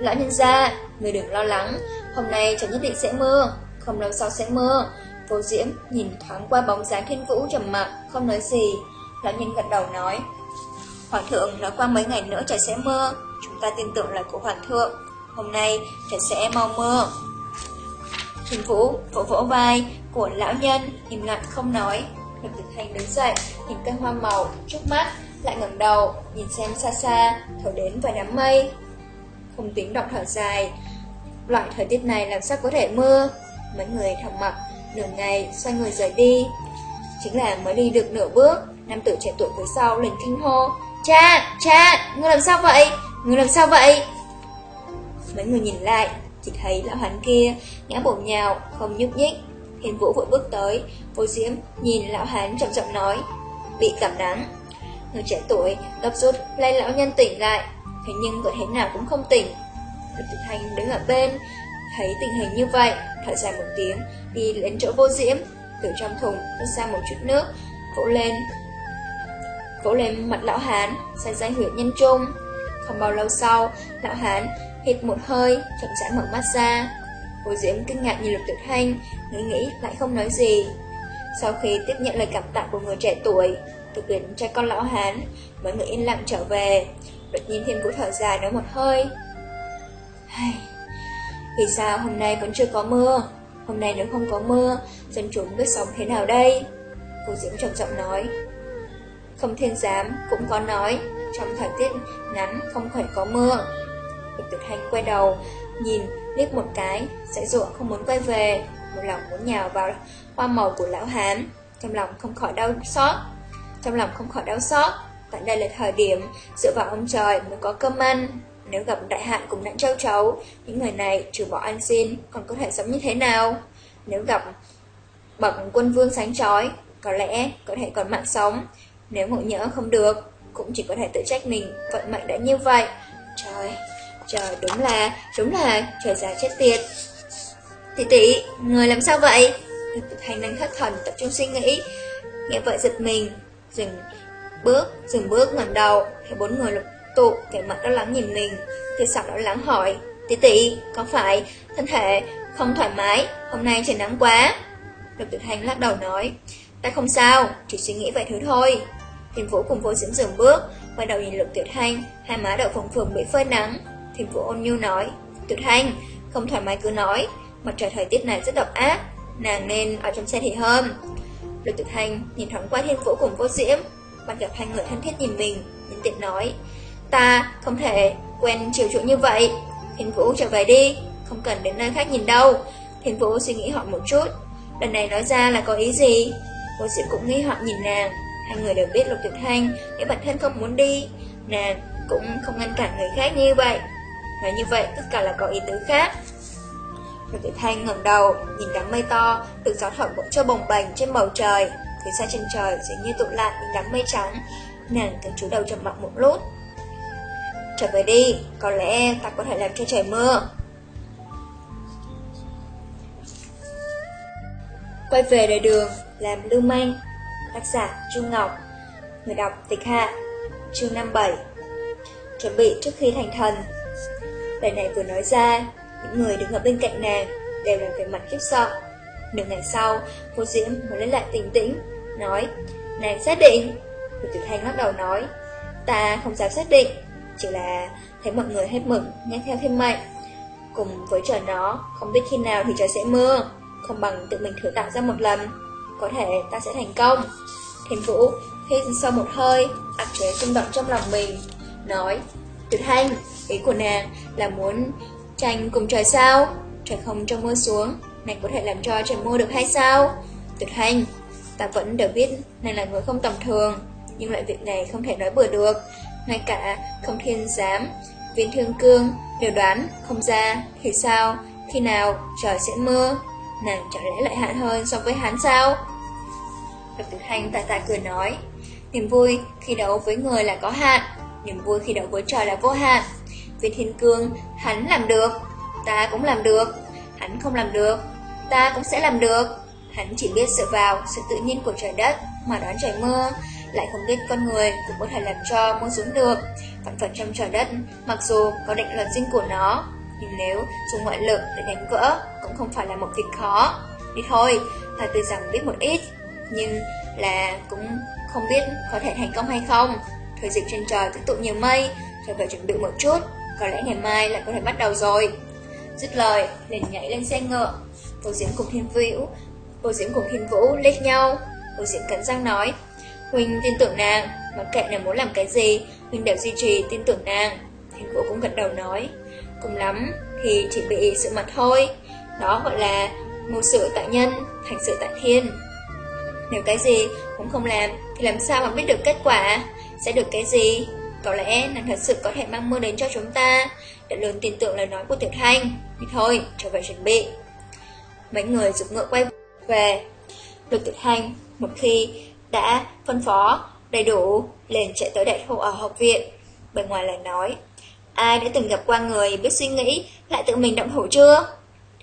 Lão nhân gia, người đừng lo lắng, hôm nay chẳng nhất định sẽ mưa, không lâu sau sẽ mưa. Vô Diễm nhìn thoáng qua bóng dáng Thiên Vũ trầm mặc, không nói gì. Lão nhân gật đầu nói Hoàng thượng nói qua mấy ngày nữa trời sẽ mưa, chúng ta tin tưởng lời của Hoàng thượng. Hôm nay thật sẽ mau mưa. trình Vũ vỗ vỗ vai của lão nhân, im lặng không nói. Lục Tử Thành đứng dậy, nhìn cây hoa màu trước mắt, lại ngẩng đầu, nhìn xem xa xa, thổi đến vài đám mây. Không tiếng động thở dài, loại thời tiết này làm sao có thể mưa? Mấy người thầm mặc, nửa ngày xoay người rời đi. Chính là mới đi được nửa bước, Nam tử trẻ tuổi phía sau liền kinh hô Cha, cha, ngươi làm sao vậy? Ngươi làm sao vậy? Mấy người nhìn lại, Chỉ thấy lão hắn kia ngã bổ nhào, Không nhúc nhích. Hiền vũ vội bước tới Vô diễm nhìn lão hắn chậm chậm nói, Bị cảm nắng Người trẻ tuổi, gấp rút lay lão nhân tỉnh lại. Thế nhưng gọi thế nào cũng không tỉnh. Lục Tử Thanh đứng ở bên, Thấy tình hình như vậy, Thở dài một tiếng, Đi đến chỗ vô diễm. Từ trong thùng rút ra một chút nước, Vỗ lên Vỗ lên mặt lão hán Sai danh huyện nhân trung Không bao lâu sau, Lão hán hít một hơi, Chậm rãi mở mắt ra. Vô diễm kinh ngạc nhìn Lục tuyệt Thanh, Nghĩ nghĩ lại không nói gì. Sau khi tiếp nhận lời cảm tạ của người trẻ tuổi, Thực hiện trai con lão hán Mấy người yên lặng trở về. Đột nhiên thiên vũ thở dài nói một hơi. Hay Vì sao hôm nay vẫn chưa có mưa? Hôm nay nếu không có mưa, Dân chúng biết sống thế nào đây? Cô Diễm trầm trọng nói. Không thiên giám cũng có nói, Trong thời tiết ngắn không phải có mưa. Lục Tuyệt Hành quay đầu Nhìn liếc một cái Sẽ ruộng không muốn quay về Một lòng muốn nhào vào hoa màu của lão hán Trong lòng không khỏi đau xót Trong lòng không khỏi đau xót Tại đây là thời điểm dựa vào ông trời mới có cơm ăn nếu gặp đại hạn cùng nạn châu chấu, những người này trừ bỏ ăn xin, còn có thể sống như thế nào? Nếu gặp bậc quân vương sáng chói, có lẽ có thể còn mạng sống. Nếu ngộ nhỡ không được, cũng chỉ có thể tự trách mình vận mệnh đã như vậy. Trời, trời đúng là, đúng là trời già chết tiệt. Tỷ tỷ, người làm sao vậy? Thực đang thất thần tập trung suy nghĩ. Nghe vậy giật mình, dừng bước, dừng bước ngẩng đầu, thấy bốn người lục tụ vẻ mặt lo lắng nhìn mình Thì sọc lo lắng hỏi Tỷ tỷ, có phải thân thể không thoải mái Hôm nay trời nắng quá Lục tuyệt hành lắc đầu nói Ta không sao, chỉ suy nghĩ vài thứ thôi Thiền Vũ cùng vô diễm dừng bước Quay đầu nhìn Lục tuyệt hành Hai má đậu phồng phồng bị phơi nắng Thiền Vũ ôn nhu nói Tuyệt hành, không thoải mái cứ nói Mặt trời thời tiết này rất độc ác Nàng nên ở trong xe thì hơn. Lục tuyệt hành nhìn thoáng qua Thiên Vũ cùng vô diễm Bạn gặp hai người thân thiết nhìn mình Nhìn tiện nói Ta không thể quen chiều chuộng như vậy. Thiền Vũ trở về đi Không cần đến nơi khác nhìn đâu. Thiền Vũ suy nghĩ họ một chút Lần này nói ra là có ý gì? Vô Diễm cũng nghi họ nhìn nàng Hai người đều biết Lục Tuyệt Thanh Nếu bản thân không muốn đi Nàng cũng không ngăn cản người khác như vậy. Nói như vậy tất cả là có ý tứ khác Rồi Tử Thanh ngẩng đầu Nhìn đám mây to Từ gió thổi bỗng cho bồng bềnh trên bầu trời thì xa trên trời dường như tụ lại những đám mây trắng Nàng cứ chú đầu trầm mặc một lúc Trở về đi, có lẽ ta có thể làm cho trời mưa. Quay về đời đường, làm lưu manh. Tác giả Trung Ngọc Người đọc Tịch Hạ Chương 57 Chuẩn bị trước khi thành thần Lời này vừa nói ra, những người đứng ở bên cạnh nàng đều là vẻ mặt khiếp sợ. Nửa ngày sau, cô diễm mới lấy lại tỉnh tĩnh, nói, nàng xác định. Người tử thanh lắc đầu nói, ta không dám xác định, chỉ là thấy mọi người hết mực nghe theo thêm mạnh Cùng với trời nó Không biết khi nào thì trời sẽ mưa Không bằng tự mình thử tạo ra một lần Có thể ta sẽ thành công Thiên Vũ hít sâu một hơi ạc chế xung động trong lòng mình Nói Tuyệt hành Ý của nàng là muốn tranh cùng trời sao? Trời không cho mưa xuống Nàng có thể làm cho trời mưa được hay sao? Tuyệt hành Ta vẫn đều biết nàng là người không tầm thường Nhưng loại việc này không thể nói bừa được. Ngay cả không thiên giám, viên thương cương đều đoán không ra thì sao, khi nào trời sẽ mưa, nàng chẳng lẽ lại hạn hơn so với hắn sao? Độc tử thanh ta ta cười nói, niềm vui khi đấu với người là có hạn, niềm vui khi đấu với trời là vô hạn. Vì thiên cương, hắn làm được, ta cũng làm được, hắn không làm được, ta cũng sẽ làm được. Hắn chỉ biết dựa vào sự tự nhiên của trời đất mà đoán trời mưa, lại không biết con người cũng có thể làm cho mưa xuống được. Vạn vật trong trời đất, mặc dù có định luật riêng của nó, nhưng nếu dùng ngoại lực để đánh vỡ cũng không phải là một việc khó. Đi thôi, ta tuy rằng biết một ít, nhưng là cũng không biết có thể thành công hay không. Thời dịch trên trời tiếp tục nhiều mây, trở về chuẩn bị một chút, có lẽ ngày mai lại có thể bắt đầu rồi. Dứt lời, liền nhảy lên xe ngựa, Vô Diễm cùng Thiên Vũ, Vô Diễm cùng Thiên Vũ lết nhau. Vô Diễm cắn răng nói, Huynh tin tưởng nàng, mặc kệ nàng muốn làm cái gì, Huynh đều duy trì tin tưởng nàng. thiên vũ cũng gật đầu nói, cùng lắm thì chỉ bị sự mặt thôi, đó gọi là một sự tại nhân, thành sự tại thiên. Nếu cái gì cũng không làm thì làm sao mà biết được kết quả? Sẽ được cái gì? Có lẽ nàng thật sự có thể mang mưa đến cho chúng ta. để lớn tin tưởng lời nói của Tiểu Thanh. Đi thôi, trở về chuẩn bị. Mấy người dục ngựa quay về. được Tiểu Thanh, một khi đã phân phó đầy đủ, liền chạy tới đại thu ở học viện. Bên ngoài lại nói, ai đã từng gặp qua người biết suy nghĩ, lại tự mình động thủ chưa?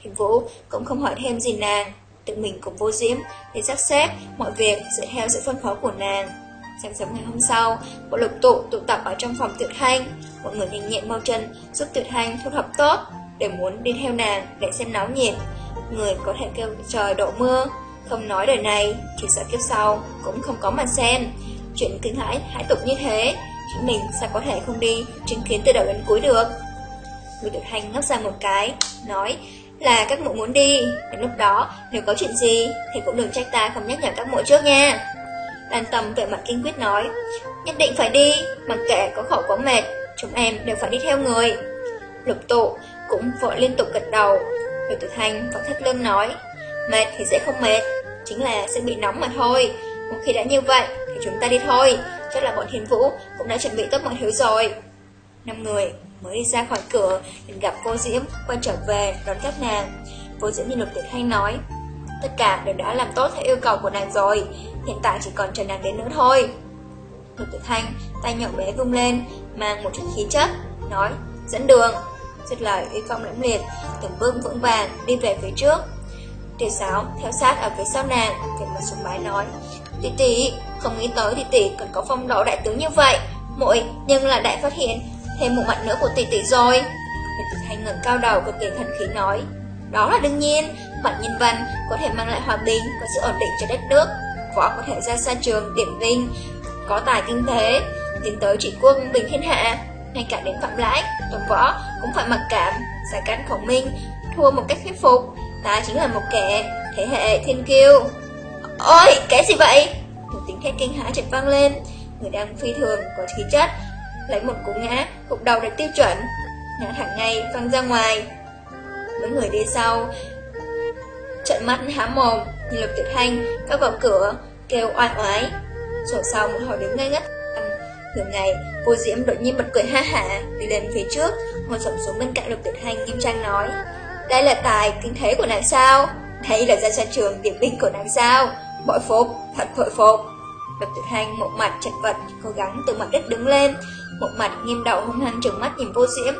Thiểm Vũ cũng không hỏi thêm gì nàng, tự mình cũng vô diễm để sắp xếp mọi việc dựa theo sự phân phó của nàng. Sáng sớm ngày hôm sau, bộ lục tụ tụ tập ở trong phòng tuyệt hành. mọi người nhanh nhẹn mau chân giúp tuyệt hành thu thập tốt, để muốn đi theo nàng để xem náo nhiệt. Người có thể kêu trời đổ mưa, không nói đời này, thì sợ kiếp sau cũng không có mà xem. Chuyện kinh hãi, hãi tục như thế, chính mình sao có thể không đi chứng kiến từ đầu đến cuối được. Người tuyệt hành ngấp ra một cái, nói là các mụ muốn đi, đến lúc đó nếu có chuyện gì thì cũng đừng trách ta không nhắc nhở các mụ trước nha. Lan Tâm về mặt kiên quyết nói, nhất định phải đi, mặc kệ có khẩu có mệt, chúng em đều phải đi theo người. Lục tụ cũng vội liên tục gật đầu, Lục Tử Thanh vẫn thất lưng nói, mệt thì sẽ không mệt, chính là sẽ bị nóng mà thôi. Một khi đã như vậy thì chúng ta đi thôi, chắc là bọn thiên vũ cũng đã chuẩn bị tốt mọi thứ rồi. Năm người mới đi ra khỏi cửa liền gặp vô diễm quay trở về đón các nàng. Vô diễm nhìn Lục tuyệt Thanh nói, tất cả đều đã làm tốt theo yêu cầu của nàng rồi, hiện tại chỉ còn chờ nàng đến nữa thôi. Lục Tử Thanh tay nhỏ bé vung lên, mang một chút khí chất, nói, dẫn đường. Dứt lời uy phong lẫm liệt, từng bước vững vàng đi về phía trước. tiểu sáo theo sát ở phía sau nàng, về mặt sùng bái nói, tỷ tỷ, không nghĩ tới tỷ tỷ còn có phong độ đại tướng như vậy, muội nhưng là đại phát hiện thêm một mặt nữa của tỷ tỷ rồi. Lục Tử Thanh ngẩng cao đầu cực kỳ thần khí nói, đó là đương nhiên, mặt nhân văn có thể mang lại hòa bình và sự ổn định cho đất nước võ có thể ra xa trường điểm vinh, có tài kinh tế, tiến tới trị quân bình thiên hạ, ngay cả đến phạm lãi, tổng võ cũng phải mặc cảm, giải cán khổng minh, thua một cách thuyết phục, ta chính là một kẻ thế hệ thiên kiêu. Ôi, cái gì vậy? Một tiếng thét kinh hãi chợt vang lên, người đang phi thường có khí chất, lấy một cú ngã, gục đầu để tiêu chuẩn, ngã thẳng ngay văng ra ngoài. Mấy người đi sau, trận mắt há mồm, nhìn Lục Tiểu Thanh các vào cửa, kêu oai oái. Rồi sau một hồi đứng ngây ngất. Thường ngày, vô diễm đột nhiên bật cười ha hả, đi lên phía trước, ngồi sổng xuống bên cạnh Lục Tiểu Thanh nghiêm trang nói. Đây là tài kinh thế của nàng sao? Đây là ra sân trường điểm binh của nàng sao? Bội phục, thật bội phục. Lục Tiểu Thanh một mặt chật vật, cố gắng từ mặt đất đứng lên, một mặt nghiêm đầu hung hăng trừng mắt nhìn vô diễm.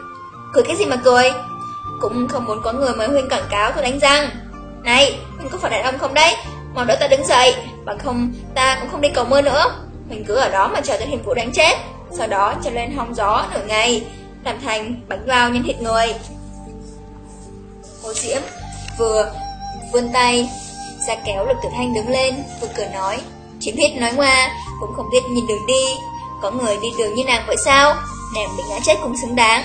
Cười cái gì mà cười? Cũng không muốn có người mới huynh cảnh cáo tôi đánh răng. Này, mình có phải đàn ông không đấy? Mau đỡ ta đứng dậy, bằng không ta cũng không đi cầu mưa nữa. Mình cứ ở đó mà chờ cho hình vũ đánh chết, sau đó trở lên hong gió nửa ngày, làm thành bánh bao nhân thịt người. Hồ Diễm vừa vươn tay ra kéo Lục Tử Thanh đứng lên, vừa cười nói, chỉ biết nói ngoa, cũng không biết nhìn đường đi, có người đi đường như nàng vậy sao? Nàng bị ngã chết cũng xứng đáng.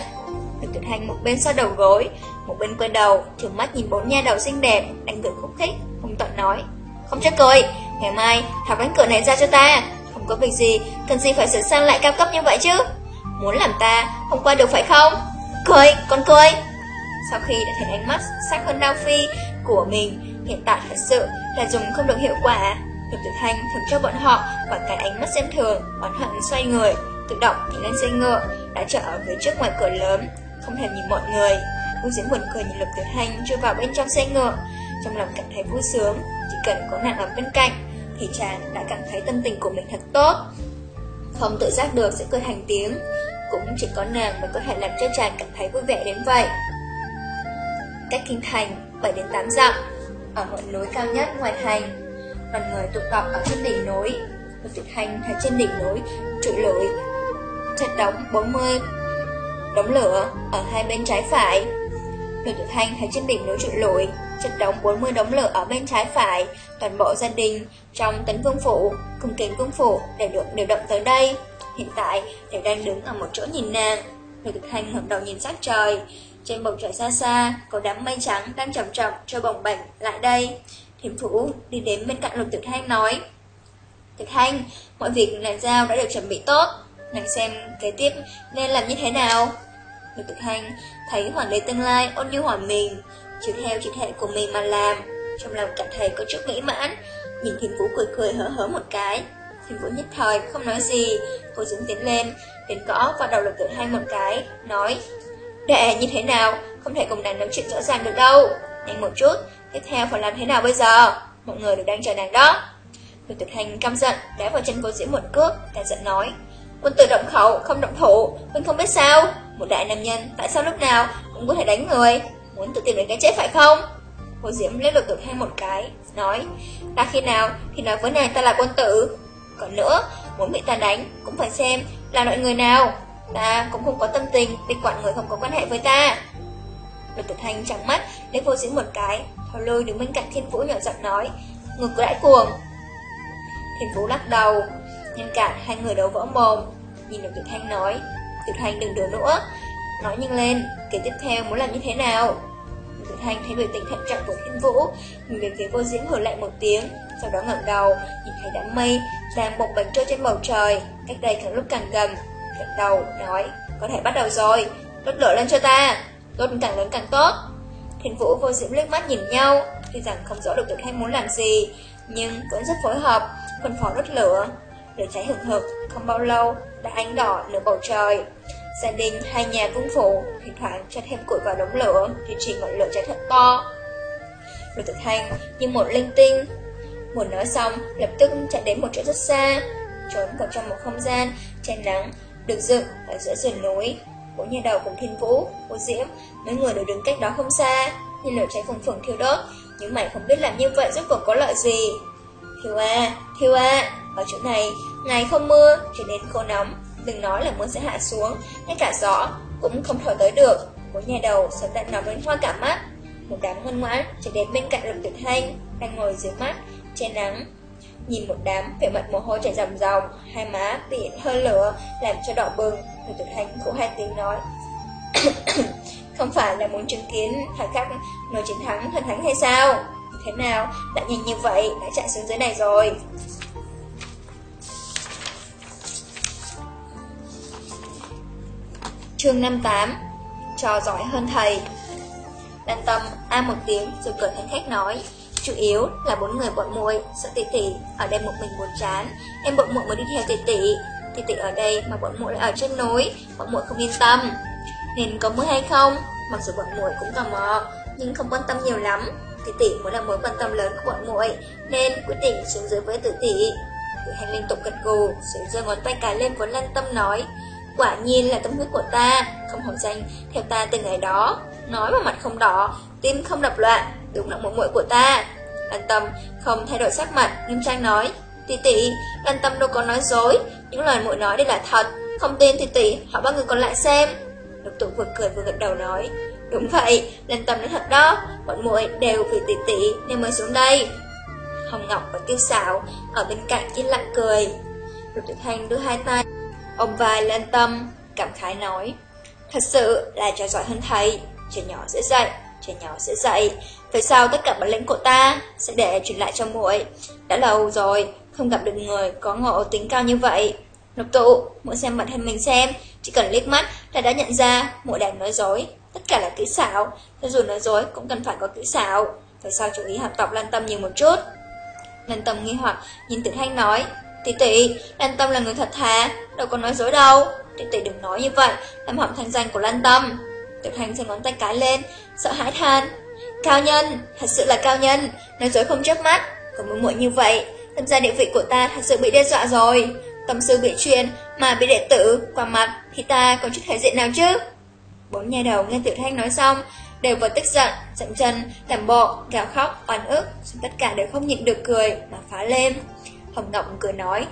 Lục Tử hành một bên xoa đầu gối, một bên quay đầu, trừng mắt nhìn bốn nha đầu xinh đẹp, anh cười khúc khích, không tận nói. Không cho cười, ngày mai tháo cánh cửa này ra cho ta. Không có việc gì, cần gì phải sửa sang lại cao cấp như vậy chứ. Muốn làm ta không qua được phải không? Cười, con cười. Sau khi đã thấy ánh mắt sắc hơn Đao Phi của mình, hiện tại thật sự là dùng không được hiệu quả. Lục Tử Thanh thường cho bọn họ và cái ánh mắt xem thường, oán hận xoay người, tự động thì lên xe ngựa, đã trở ở phía trước ngoài cửa lớn, không thèm nhìn mọi người. Cô Diễm buồn cười nhìn Lục Tiểu Thanh chui vào bên trong xe ngựa, trong lòng cảm thấy vui sướng, chỉ cần có nàng ở bên cạnh thì chàng đã cảm thấy tâm tình của mình thật tốt. Không tự giác được sẽ cười hành tiếng, cũng chỉ có nàng mới có thể làm cho chàng cảm thấy vui vẻ đến vậy. Cách kinh thành 7 đến 8 dặm, ở ngọn núi cao nhất ngoài thành, đoàn người tụ tập ở trên đỉnh núi. Lục Tiểu Thanh thấy trên đỉnh núi trụ lưỡi, trận đóng 40 đống lửa ở hai bên trái phải. Lục Tử Thanh thấy trên đỉnh núi trụi lùi, chất đống 40 đống lửa ở bên trái phải, toàn bộ gia đình trong tấn vương phủ, cùng kính vương phủ đều được điều động tới đây. Hiện tại đều đang đứng ở một chỗ nhìn nàng. Lục Tử Thanh ngẩng đầu nhìn sắc trời, trên bầu trời xa xa, có đám mây trắng đang chậm chậm trôi bồng bềnh lại đây. Thiểm Phủ đi đến bên cạnh Lục Tử Thanh nói: "Tử Thanh, mọi việc làm giao đã được chuẩn bị tốt, nàng xem kế tiếp nên làm như thế nào?" Lục Tử hành thấy hoàng đế tương lai ôn như hòa mình, chỉ theo chỉ hệ của mình mà làm, trong lòng cảm thấy có chút nghĩ mãn, nhìn Thiên Vũ cười cười hở hớ một cái. Thiên Vũ nhất thời không nói gì, cô dưỡng tiến lên, đến gõ vào đầu lục tử hành một cái, nói Đệ như thế nào, không thể cùng nàng nói chuyện rõ ràng được đâu. Nhanh một chút, tiếp theo phải làm thế nào bây giờ? Mọi người đều đang chờ nàng đó. Lục tử hành căm giận, đá vào chân cô diễn một cước, cả giận nói Quân tử động khẩu, không động thủ, mình không biết sao. Một đại nam nhân, tại sao lúc nào cũng có thể đánh người? Muốn tự tìm đến cái chết phải không? Hồ Diễm lấy lực tử thanh một cái, nói Ta khi nào thì nói với nàng ta là quân tử Còn nữa, muốn bị ta đánh cũng phải xem là loại người nào Ta cũng không có tâm tình để quản người không có quan hệ với ta Lục tử thanh trắng mắt lấy vô diễn một cái Thảo lôi đứng bên cạnh thiên vũ nhỏ giọng nói Ngực đại cuồng Thiên vũ lắc đầu Nhân cản hai người đấu võ mồm. Nhìn được Tiểu thanh nói Tiểu thanh đừng đùa nữa. Nói nhưng lên, kế tiếp theo muốn làm như thế nào? Tiểu thanh thấy biểu tình thận trọng của thiên vũ. Nhìn về phía vô diễm hử lại một tiếng Sau đó ngẩng đầu, nhìn thấy đám mây Đang một bánh trôi trên bầu trời Cách đây càng lúc càng gần. Gật đầu, nói Có thể bắt đầu rồi, đốt lửa lên cho ta. Đốt càng lớn càng tốt. Thiên vũ vô diễm liếc mắt nhìn nhau Tuy rằng không rõ được Tiểu thanh muốn làm gì Nhưng vẫn rất phối hợp Phân phó đốt lửa. Lửa cháy hừng hực, không bao lâu đã ánh đỏ lửa bầu trời. Gia đình hai nhà vương phủ thỉnh thoảng cho thêm củi vào đống lửa duy trì ngọn lửa cháy thật to. Lục Tử Thanh như một linh tinh. Muốn nói xong, lập tức chạy đến một chỗ rất xa, trốn vào trong một không gian che nắng được dựng ở giữa sườn núi. Bố nhà đầu cùng Thiên Vũ, Bố Diễm, mấy người đều đứng cách đó không xa, nhìn lửa cháy phùng phừng thiêu đốt, nhưng mày không biết làm như vậy rốt cuộc có lợi gì. Thiêu à, thiêu à, ở chỗ này, ngày không mưa, trở nên khô nóng, đừng nói là mưa sẽ hạ xuống, ngay cả gió cũng không thổi tới được. Mỗi nhà đầu sớm đã nóng đến hoa cả mắt. Một đám ngoan ngoãn trở đến bên cạnh Lục Tuyệt Thanh, đang ngồi dưới mắt, che nắng. Nhìn một đám vẻ mặt mồ hôi chảy ròng ròng, hai má bị hơi lửa làm cho đỏ bừng, Lục Tuyệt Thanh cũng hai tiếng nói. không phải là muốn chứng kiến thời khắc người chiến thắng thần thắng hay sao? Thế nào, đã nhìn như vậy, đã chạy xuống dưới này rồi. chương 58 Trò giỏi hơn thầy. Đan tâm a một tiếng rồi cười thành khách nói Chủ yếu là bốn người bọn muội sợ tỷ tỷ ở đây một mình buồn chán. Em bọn muội mới đi theo tỷ tỷ. Tỷ tỷ ở đây mà bọn muội ở trên núi Bọn muội không yên tâm. Nên có mưa hay không? Mặc dù bọn muội cũng tò mò Nhưng không quan tâm nhiều lắm. Tỷ tỷ muốn là mối quan tâm lớn của bọn muội, Nên quyết định xuống dưới với Tử tỷ Tử hành liên tục gật gù Rồi giơ ngón tay cái lên vốn lăn Tâm nói, Quả nhiên là tâm huyết của ta, Không hổ danh, theo ta từ ngày đó. Nói mà mặt không đỏ, Tim không đập loạn, Đúng là muội muội của ta. An tâm không thay đổi sắc mặt, Nghiêm trang nói Tỷ tỷ An tâm đâu có nói dối, Những lời muội nói đây là thật, Không tin thì tỷ Họ ba người còn lại xem. Lục tụ vừa cười vừa gật đầu nói Đúng vậy, Lan Tâm nói thật đó. Bọn muội đều vì tỷ tỷ nên mới xuống đây. Hồng Ngọc và Tiêu Xảo Ở bên cạnh yên lặng cười. Lục Tuyệt Thanh đưa hai tay Ông vai lên tâm, cảm khái nói Thật sự là trò giỏi hơn thầy. Trẻ nhỏ dễ dạy, trẻ nhỏ dễ dạy. Về sau tất cả bản lĩnh của ta Sẽ để truyền lại cho muội. Đã lâu rồi, không gặp được người Có ngộ tính cao như vậy. Lục tụ, muội xem bản thân mình xem Chỉ cần liếc mắt là đã nhận ra muội đang nói dối. Tất cả là kỹ xảo Cho dù nói dối cũng cần phải có kỹ xảo Phải sao chú ý học tập lan tâm nhiều một chút Lan tâm nghi hoặc nhìn tử thanh nói Tỷ tỷ, Lan Tâm là người thật thà, đâu có nói dối đâu. Tỷ tỷ đừng nói như vậy, làm hỏng thanh danh của Lan Tâm. tử Thanh giơ ngón tay cái lên, sợ hãi than. Cao nhân, thật sự là cao nhân, nói dối không chớp mắt. Còn muốn muội như vậy, tâm gia địa vị của ta thật sự bị đe dọa rồi. Tâm sư bị truyền, mà bị đệ tử, qua mặt, thì ta còn chút thể diện nào chứ? Bốn nhà đầu nghe Tiểu Thanh nói xong, đều vừa tức giận, dậm chân, tẩm bộ, gào khóc, oan ức, tất cả đều không nhịn được cười mà phá lên. Hồng Ngọc cười nói,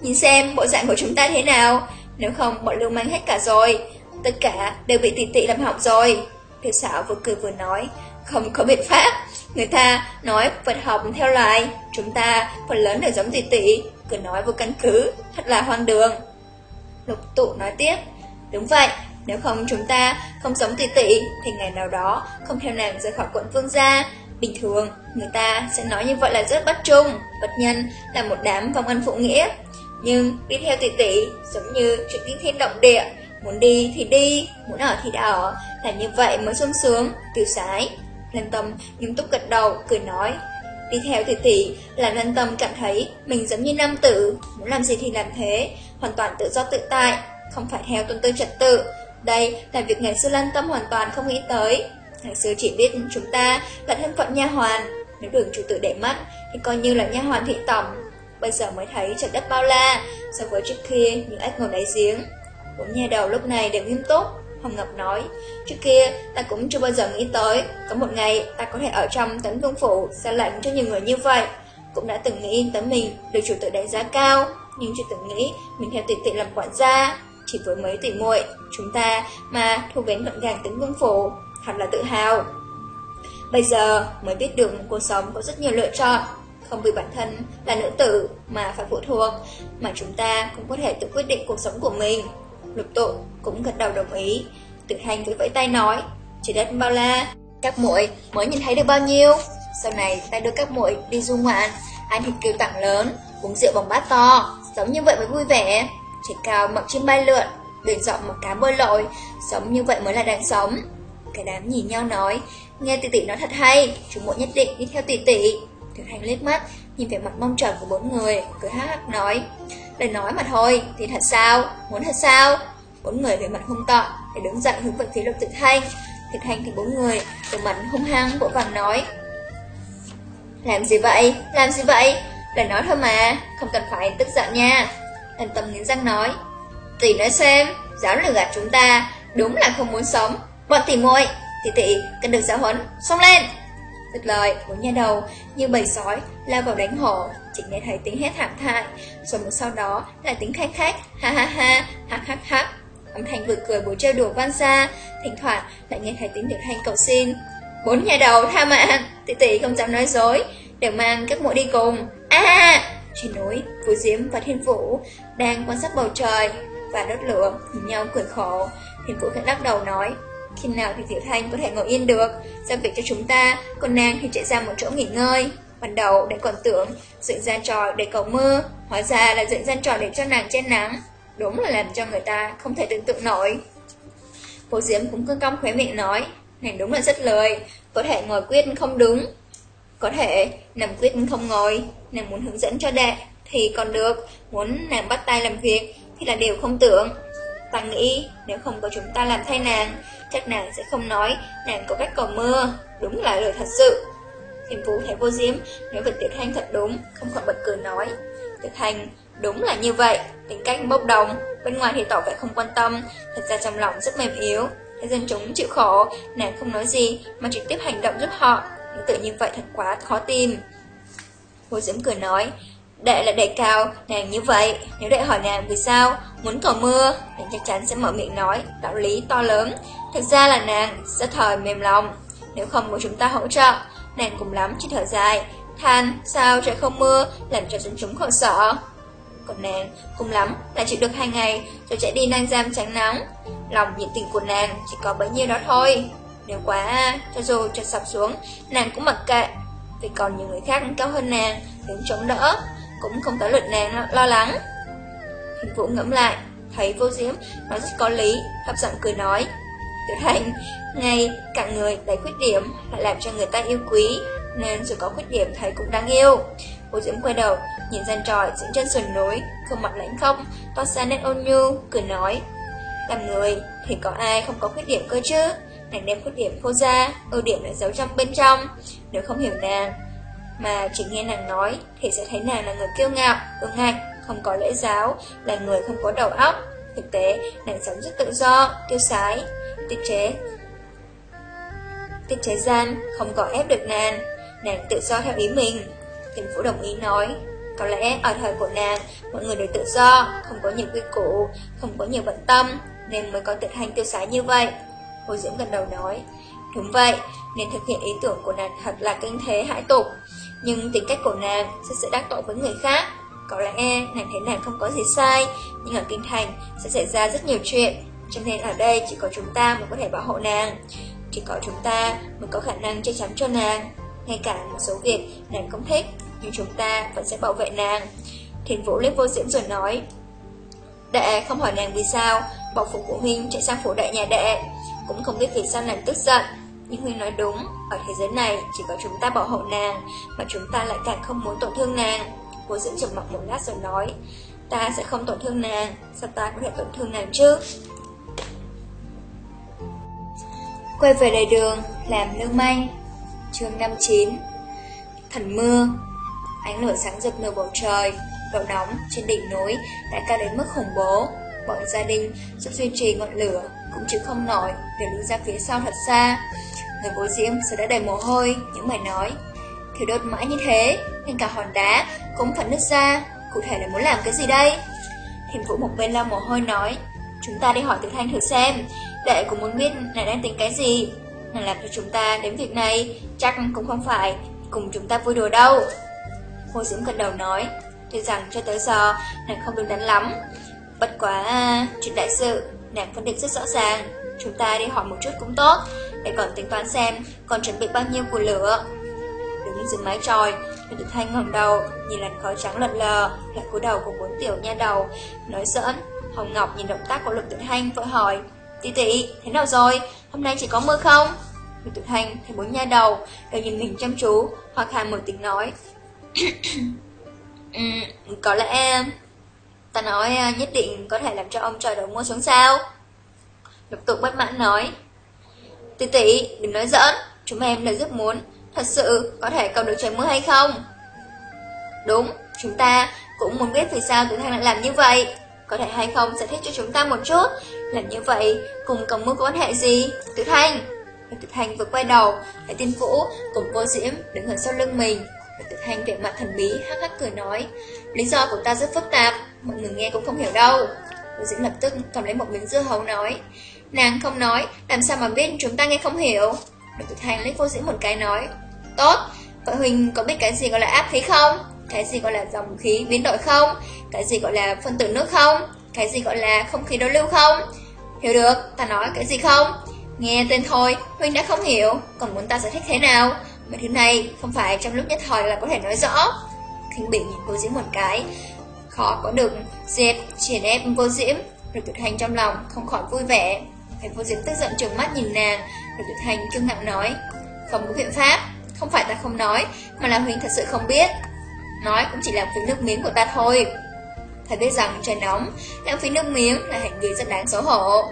nhìn xem bộ dạng của chúng ta thế nào, nếu không bọn lưu manh hết cả rồi, tất cả đều bị tỷ tỷ làm hỏng rồi. thiếu xảo vừa cười vừa nói, không có biện pháp, người ta nói vật học theo loài, chúng ta phần lớn đều giống tỷ tỷ, cứ nói vô căn cứ, thật là hoang đường. Lục tụ nói tiếp, đúng vậy, nếu không chúng ta không giống tỷ tỷ thì ngày nào đó không theo nàng rời khỏi quận vương gia, Bình thường, người ta sẽ nói như vậy là rất bất trung, bất nhân, là một đám vong ân phụ nghĩa. Nhưng đi theo tỷ tỷ, giống như chuyện kinh thiên động địa, muốn đi thì đi, muốn ở thì ở, là như vậy mới sung sướng, tiêu sái. Lan tâm nghiêm túc gật đầu, cười nói, Đi theo tỷ tỷ, làm Lan Tâm cảm thấy mình giống như nam tử, muốn làm gì thì làm thế, hoàn toàn tự do tự tại, không phải theo tuân tư trật tự. Đây là việc ngày xưa Lan Tâm hoàn toàn không nghĩ tới. Ngày xưa chỉ biết chúng ta là thân phận nha hoàn, nếu đường chủ tử để mắt thì coi như là nha hoàn thị tổng. Bây giờ mới thấy trời đất bao la, so với trước kia những ếch ngồi đáy giếng. Bốn nhà đầu lúc này đều nghiêm túc, Hồng Ngọc nói, trước kia ta cũng chưa bao giờ nghĩ tới, có một ngày ta có thể ở trong tấn vương phủ ra lệnh cho nhiều người như vậy. Cũng đã từng nghĩ tới mình được chủ tử đánh giá cao, nhưng chưa từng nghĩ mình theo tỷ tỷ làm quản gia. Chỉ với mấy tỷ muội chúng ta mà thu vén gọn gàng tính vương phủ, thật là tự hào. Bây giờ mới biết được cuộc sống có rất nhiều lựa chọn, không vì bản thân là nữ tử mà phải phụ thuộc, mà chúng ta cũng có thể tự quyết định cuộc sống của mình. Lục tụ cũng gật đầu đồng ý Tự hành với vẫy tay nói Trời đất bao la Các muội mới nhìn thấy được bao nhiêu Sau này ta đưa các muội đi du ngoạn Ăn thịt kiều tặng lớn Uống rượu bằng bát to Sống như vậy mới vui vẻ chỉ cao mặc chim bay lượn Biển rộng một cá bơi lội Sống như vậy mới là đáng sống Cái đám nhìn nhau nói Nghe tỷ tỷ nói thật hay Chúng muội nhất định đi theo tỷ tỷ Thực hành liếc mắt Nhìn về mặt mong chờ của bốn người Cười hát hát nói Lời nói mà thôi, thì thật sao? Muốn thật sao? Bốn người về mặt hung tợn để đứng dậy hướng về phía lục tự thanh. Thực thanh thì bốn người từ mặt hung hăng vỗ vàng nói. Làm gì vậy? Làm gì vậy? Lời nói thôi mà, không cần phải tức giận nha. Thần tâm nghiến răng nói. Tỷ nói xem, dám lừa gạt chúng ta, đúng là không muốn sống. Bọn tỷ muội, tỷ tỷ cần được giáo huấn, xông lên. Dứt lời, bốn nhà đầu như bầy sói lao vào đánh hổ, chỉ nghe thấy tiếng hét thảm thại, rồi một sau đó là tiếng khách khách, ha ha ha, hắc hắc hắc. Âm thanh vừa cười vừa trêu đùa vang xa, thỉnh thoảng lại nghe thấy tiếng điệu thanh cầu xin. Bốn nhà đầu tha mạng, tỷ tỷ không dám nói dối, đều mang các mũi đi cùng. A à, trên núi, Phú Diễm và Thiên Vũ đang quan sát bầu trời và đốt lửa, nhìn nhau cười khổ. Thiên Vũ khẽ lắc đầu nói, khi nào thì Tiểu Thanh có thể ngồi yên được, giao việc cho chúng ta, còn nàng thì chạy ra một chỗ nghỉ ngơi. Ban đầu để còn tưởng dựng gian trò để cầu mưa, hóa ra là dựng gian trò để cho nàng che nắng. Đúng là làm cho người ta không thể tưởng tượng nổi. Phú Diễm cũng cứ cong khóe miệng nói, nàng đúng là rất lời, có thể ngồi quyết không đứng. Có thể nằm quyết không ngồi, nàng muốn hướng dẫn cho đệ thì còn được, muốn nàng bắt tay làm việc thì là điều không tưởng. Ta nghĩ nếu không có chúng ta làm thay nàng, chắc nàng sẽ không nói nàng có cách cầu mưa. Đúng là lời thật sự. Thiền Phú thấy vô diếm, nếu việc Tiểu Thanh thật đúng, không khỏi bật cười nói. Tiểu Thanh đúng là như vậy, tính cách bốc đồng, bên ngoài thì tỏ vẻ không quan tâm, thật ra trong lòng rất mềm yếu. Thấy dân chúng chịu khổ, nàng không nói gì mà trực tiếp hành động giúp họ, nhưng tự như vậy thật quá khó tin. Vô diễm cười nói, Đệ là đệ cao, nàng như vậy, nếu đệ hỏi nàng vì sao, muốn cầu mưa, nàng chắc chắn sẽ mở miệng nói, đạo lý to lớn. Thực ra là nàng rất thời mềm lòng, nếu không có chúng ta hỗ trợ, nàng cùng lắm chỉ thở dài, than sao trời không mưa, làm cho dân chúng khổ sợ. Còn nàng cùng lắm là chịu được hai ngày, rồi chạy đi nang giam tránh nắng. Lòng nhiệt tình của nàng chỉ có bấy nhiêu đó thôi. Nếu quá, cho dù cho sập xuống, nàng cũng mặc kệ, vì còn nhiều người khác cao hơn nàng, đứng chống đỡ cũng không tới lượt nàng lo lắng. Hình vũ ngẫm lại, thấy vô diễm nói rất có lý, hấp giọng cười nói. Tiểu thành, ngay cả người đầy khuyết điểm lại làm cho người ta yêu quý, nên dù có khuyết điểm thấy cũng đáng yêu. Vô diễm quay đầu, nhìn gian tròi dựng chân sườn núi, không mặt lãnh không, to xa nét ôn nhu, cười nói. Làm người thì có ai không có khuyết điểm cơ chứ? Nàng đem khuyết điểm phô ra, ưu điểm lại giấu trong bên trong. Nếu không hiểu nàng, mà chỉ nghe nàng nói thì sẽ thấy nàng là người kiêu ngạo, ương ngạnh, không có lễ giáo, là người không có đầu óc. Thực tế, nàng sống rất tự do, tiêu sái, tiết chế. Tiết chế gian, không có ép được nàng, nàng tự do theo ý mình. Tình phủ đồng ý nói, có lẽ ở thời của nàng, mọi người đều tự do, không có nhiều quy củ, không có nhiều bận tâm, nên mới có tự hành tiêu sái như vậy. Hồ Diễm gần đầu nói, đúng vậy, nên thực hiện ý tưởng của nàng thật là kinh thế hãi tục. Nhưng tính cách của nàng sẽ sẽ đắc tội với người khác. Có lẽ nàng thấy nàng không có gì sai Nhưng ở kinh thành sẽ xảy ra rất nhiều chuyện. Cho nên ở đây chỉ có chúng ta mới có thể bảo hộ nàng. Chỉ có chúng ta mới có khả năng che chắn cho nàng. Ngay cả một số việc nàng không thích Nhưng chúng ta vẫn sẽ bảo vệ nàng. Thiền vũ liếc vô diễm rồi nói Đệ không hỏi nàng vì sao Bảo phụ của huynh chạy sang phủ đại nhà đệ. Cũng không biết vì sao nàng tức giận Nhưng huy nói đúng, ở thế giới này chỉ có chúng ta bảo hộ nàng, mà chúng ta lại càng không muốn tổn thương nàng. Vô dưỡng trầm mặc một lát rồi nói, ta sẽ không tổn thương nàng, sao ta có thể tổn thương nàng chứ? Quay về đầy đường, làm lưu manh. chương 59 Thần mưa Ánh lửa sáng rực nửa bầu trời, độ nóng trên đỉnh núi đã cao đến mức khủng bố. Bọn gia đình giúp duy trì ngọn lửa cũng chịu không nổi để lùi ra phía sau thật xa. Người bố diễm giờ đã đầy mồ hôi, những mày nói. Thiếu đốt mãi như thế, nên cả hòn đá cũng phải nứt ra. Cụ thể là muốn làm cái gì đây? Thiền vũ một bên lau mồ hôi nói. Chúng ta đi hỏi Tử Thanh thử xem, đệ cũng muốn biết nàng đang tính cái gì. Nàng làm cho chúng ta đến việc này, chắc cũng không phải cùng chúng ta vui đùa đâu. Hồ Diễm gật đầu nói, tuy rằng cho tới giờ nàng không được đánh lắm. Bất quá, chuyện đại sự, nàng phân định rất rõ ràng. Chúng ta đi hỏi một chút cũng tốt, để còn tính toán xem còn chuẩn bị bao nhiêu của lửa. Đứng dưới mái tròi, Lục Tử Thanh ngẩng đầu, nhìn làn khói trắng lợn lờ, lại cúi đầu của bốn tiểu nha đầu, nói giỡn. Hồng Ngọc nhìn động tác của Lục Tử Thanh vội hỏi, tỷ tỷ, thế nào rồi? Hôm nay chỉ có mưa không? Lục Tử Thanh thấy bốn nha đầu đều nhìn mình chăm chú, hoặc hàn mở tiếng nói. uhm, có lẽ ta nói à, nhất định có thể làm cho ông trời đầu mưa xuống sao? Lục Tục bất mãn nói. Tỷ tỷ, đừng nói giỡn, chúng em là rất muốn, thật sự có thể cầu được trời mưa hay không? Đúng, chúng ta cũng muốn biết vì sao Tử Thanh lại làm như vậy. Có thể hay không giải thích cho chúng ta một chút, làm như vậy cùng cầu mưa có quan hệ gì? Tử Thanh! Tử Thanh vừa quay đầu, thấy tiên vũ cùng cô Diễm đứng ở sau lưng mình. Tử Thanh vẻ mặt thần bí, hắc hắc cười nói. Lý do của ta rất phức tạp, mọi người nghe cũng không hiểu đâu. Cô Diễm lập tức cầm lấy một miếng dưa hấu nói. Nàng không nói, làm sao mà biết chúng ta nghe không hiểu. Đội Tử Thanh lấy vô diễn một cái nói. Tốt, vậy Huỳnh có biết cái gì gọi là áp khí không? Cái gì gọi là dòng khí biến đổi không? Cái gì gọi là phân tử nước không? Cái gì gọi là không khí đối lưu không? Hiểu được, ta nói cái gì không? Nghe tên thôi, Huynh đã không hiểu, còn muốn ta giải thích thế nào? Mấy thứ này không phải trong lúc nhất thời là có thể nói rõ. Khinh bị nhìn vô diễn một cái, khó có được dẹp, triển ép vô diễm, rồi tuyệt hành trong lòng không khỏi vui vẻ. Thầy vô diễm tức giận trừng mắt nhìn nàng, rồi tuyệt hành cương ngạo nói, không có biện pháp, không phải ta không nói, mà là Huynh thật sự không biết. Nói cũng chỉ là phí nước miếng của ta thôi. Thầy biết rằng trời nóng, lãng phí nước miếng là hành vi rất đáng xấu hổ.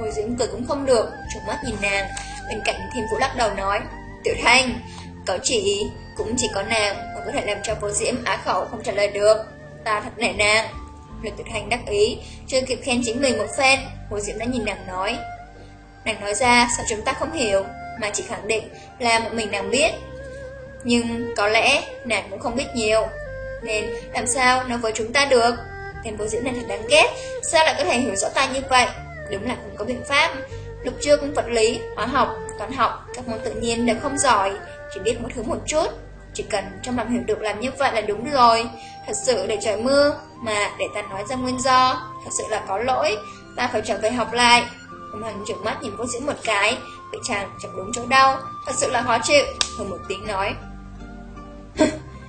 vô diễm cười cũng không được, trừng mắt nhìn nàng, bên cạnh thiên vũ lắc đầu nói, Tiểu Thanh, có chỉ, cũng chỉ có nàng mà có thể làm cho vô diễm á khẩu không trả lời được. Ta thật nể nàng. Lực tuyệt hành đắc ý, chưa kịp khen chính mình một phen, hồ diễm đã nhìn nàng nói. Nàng nói ra sao chúng ta không hiểu, mà chỉ khẳng định là một mình nàng biết. Nhưng có lẽ nàng cũng không biết nhiều, nên làm sao nói với chúng ta được. Tên hồ diễm này thật đáng ghét, sao lại có thể hiểu rõ ta như vậy? Đúng là không có biện pháp Lúc trước vật lý, hóa học, toán học Các môn tự nhiên đều không giỏi Chỉ biết một thứ một chút chỉ cần trong lòng hiểu được làm như vậy là đúng rồi. Thật sự để trời mưa, Mà để ta nói ra nguyên do, Thật sự là có lỗi. Ta phải trở về học lại. Hồng Hằng trợn mắt nhìn vô giữ một cái, Bị chàng chẳng đúng chỗ đau. Thật sự là khó chịu, Hơn một tiếng nói.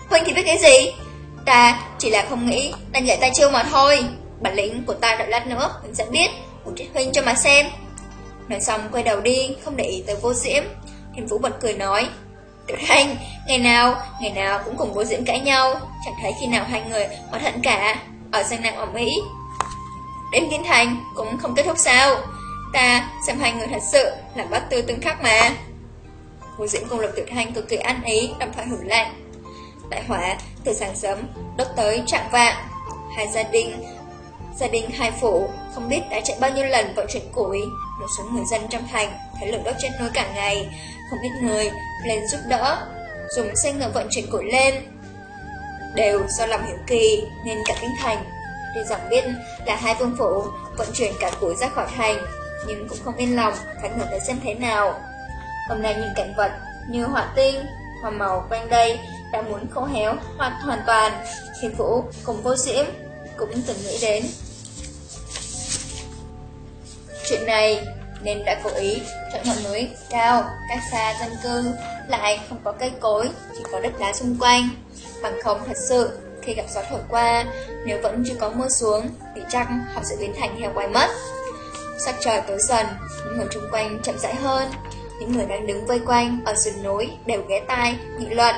Huynh thì biết cái gì? Ta chỉ là không nghĩ Ta dạy tay chiêu mà thôi. Bản lĩnh của ta đợi lát nữa Mình sẽ biết. Một trích huynh cho mà xem. Nói xong quay đầu đi, Không để ý tới vô diễm. Thiên Vũ bật cười nói Tiểu Thanh, ngày nào, ngày nào cũng cùng bố diễm cãi nhau. Chẳng thấy khi nào hai người oán hận cả. Ở danh Nam, ở Mỹ Đến Kinh Thành cũng không kết thúc sao? Ta xem hai người thật sự là bắt tư tương khắc mà. Bố diễm cùng Lục Tiểu Thanh cực kỳ ăn ý Đồng thoại hưởng lạnh Đại hỏa từ sáng sớm đốt tới trạng vạn Hai gia đình Gia đình hai phủ không biết đã chạy bao nhiêu lần vận chuyển củi. Một số người dân trong thành thấy lửa đốt trên núi cả ngày. Không ít người lên giúp đỡ Dùng xe ngựa vận chuyển củi lên. Đều do lòng hiểu kỳ nên cả kinh thành Tuy rằng biết là hai vương phủ vận chuyển cả củi ra khỏi thành Nhưng cũng không yên lòng phải ngược tới xem thế nào. Hôm nay nhìn cảnh vật như hỏa tinh, hoa màu quanh đây đã muốn khô héo hoặc hoàn toàn khiến Vũ cùng vô diễm cũng từng nghĩ đến. Chuyện này nên đã cố ý chọn ngọn núi cao, cách xa dân cư, lại không có cây cối, chỉ có đất đá xung quanh. Bằng không thật sự, khi gặp gió thổi qua, nếu vẫn chưa có mưa xuống, thì chắc họ sẽ biến thành heo quay mất. Sắc trời tối dần, những người xung quanh chậm rãi hơn. những người đang đứng vây quanh ở sườn núi đều ghé tai, nghị luận.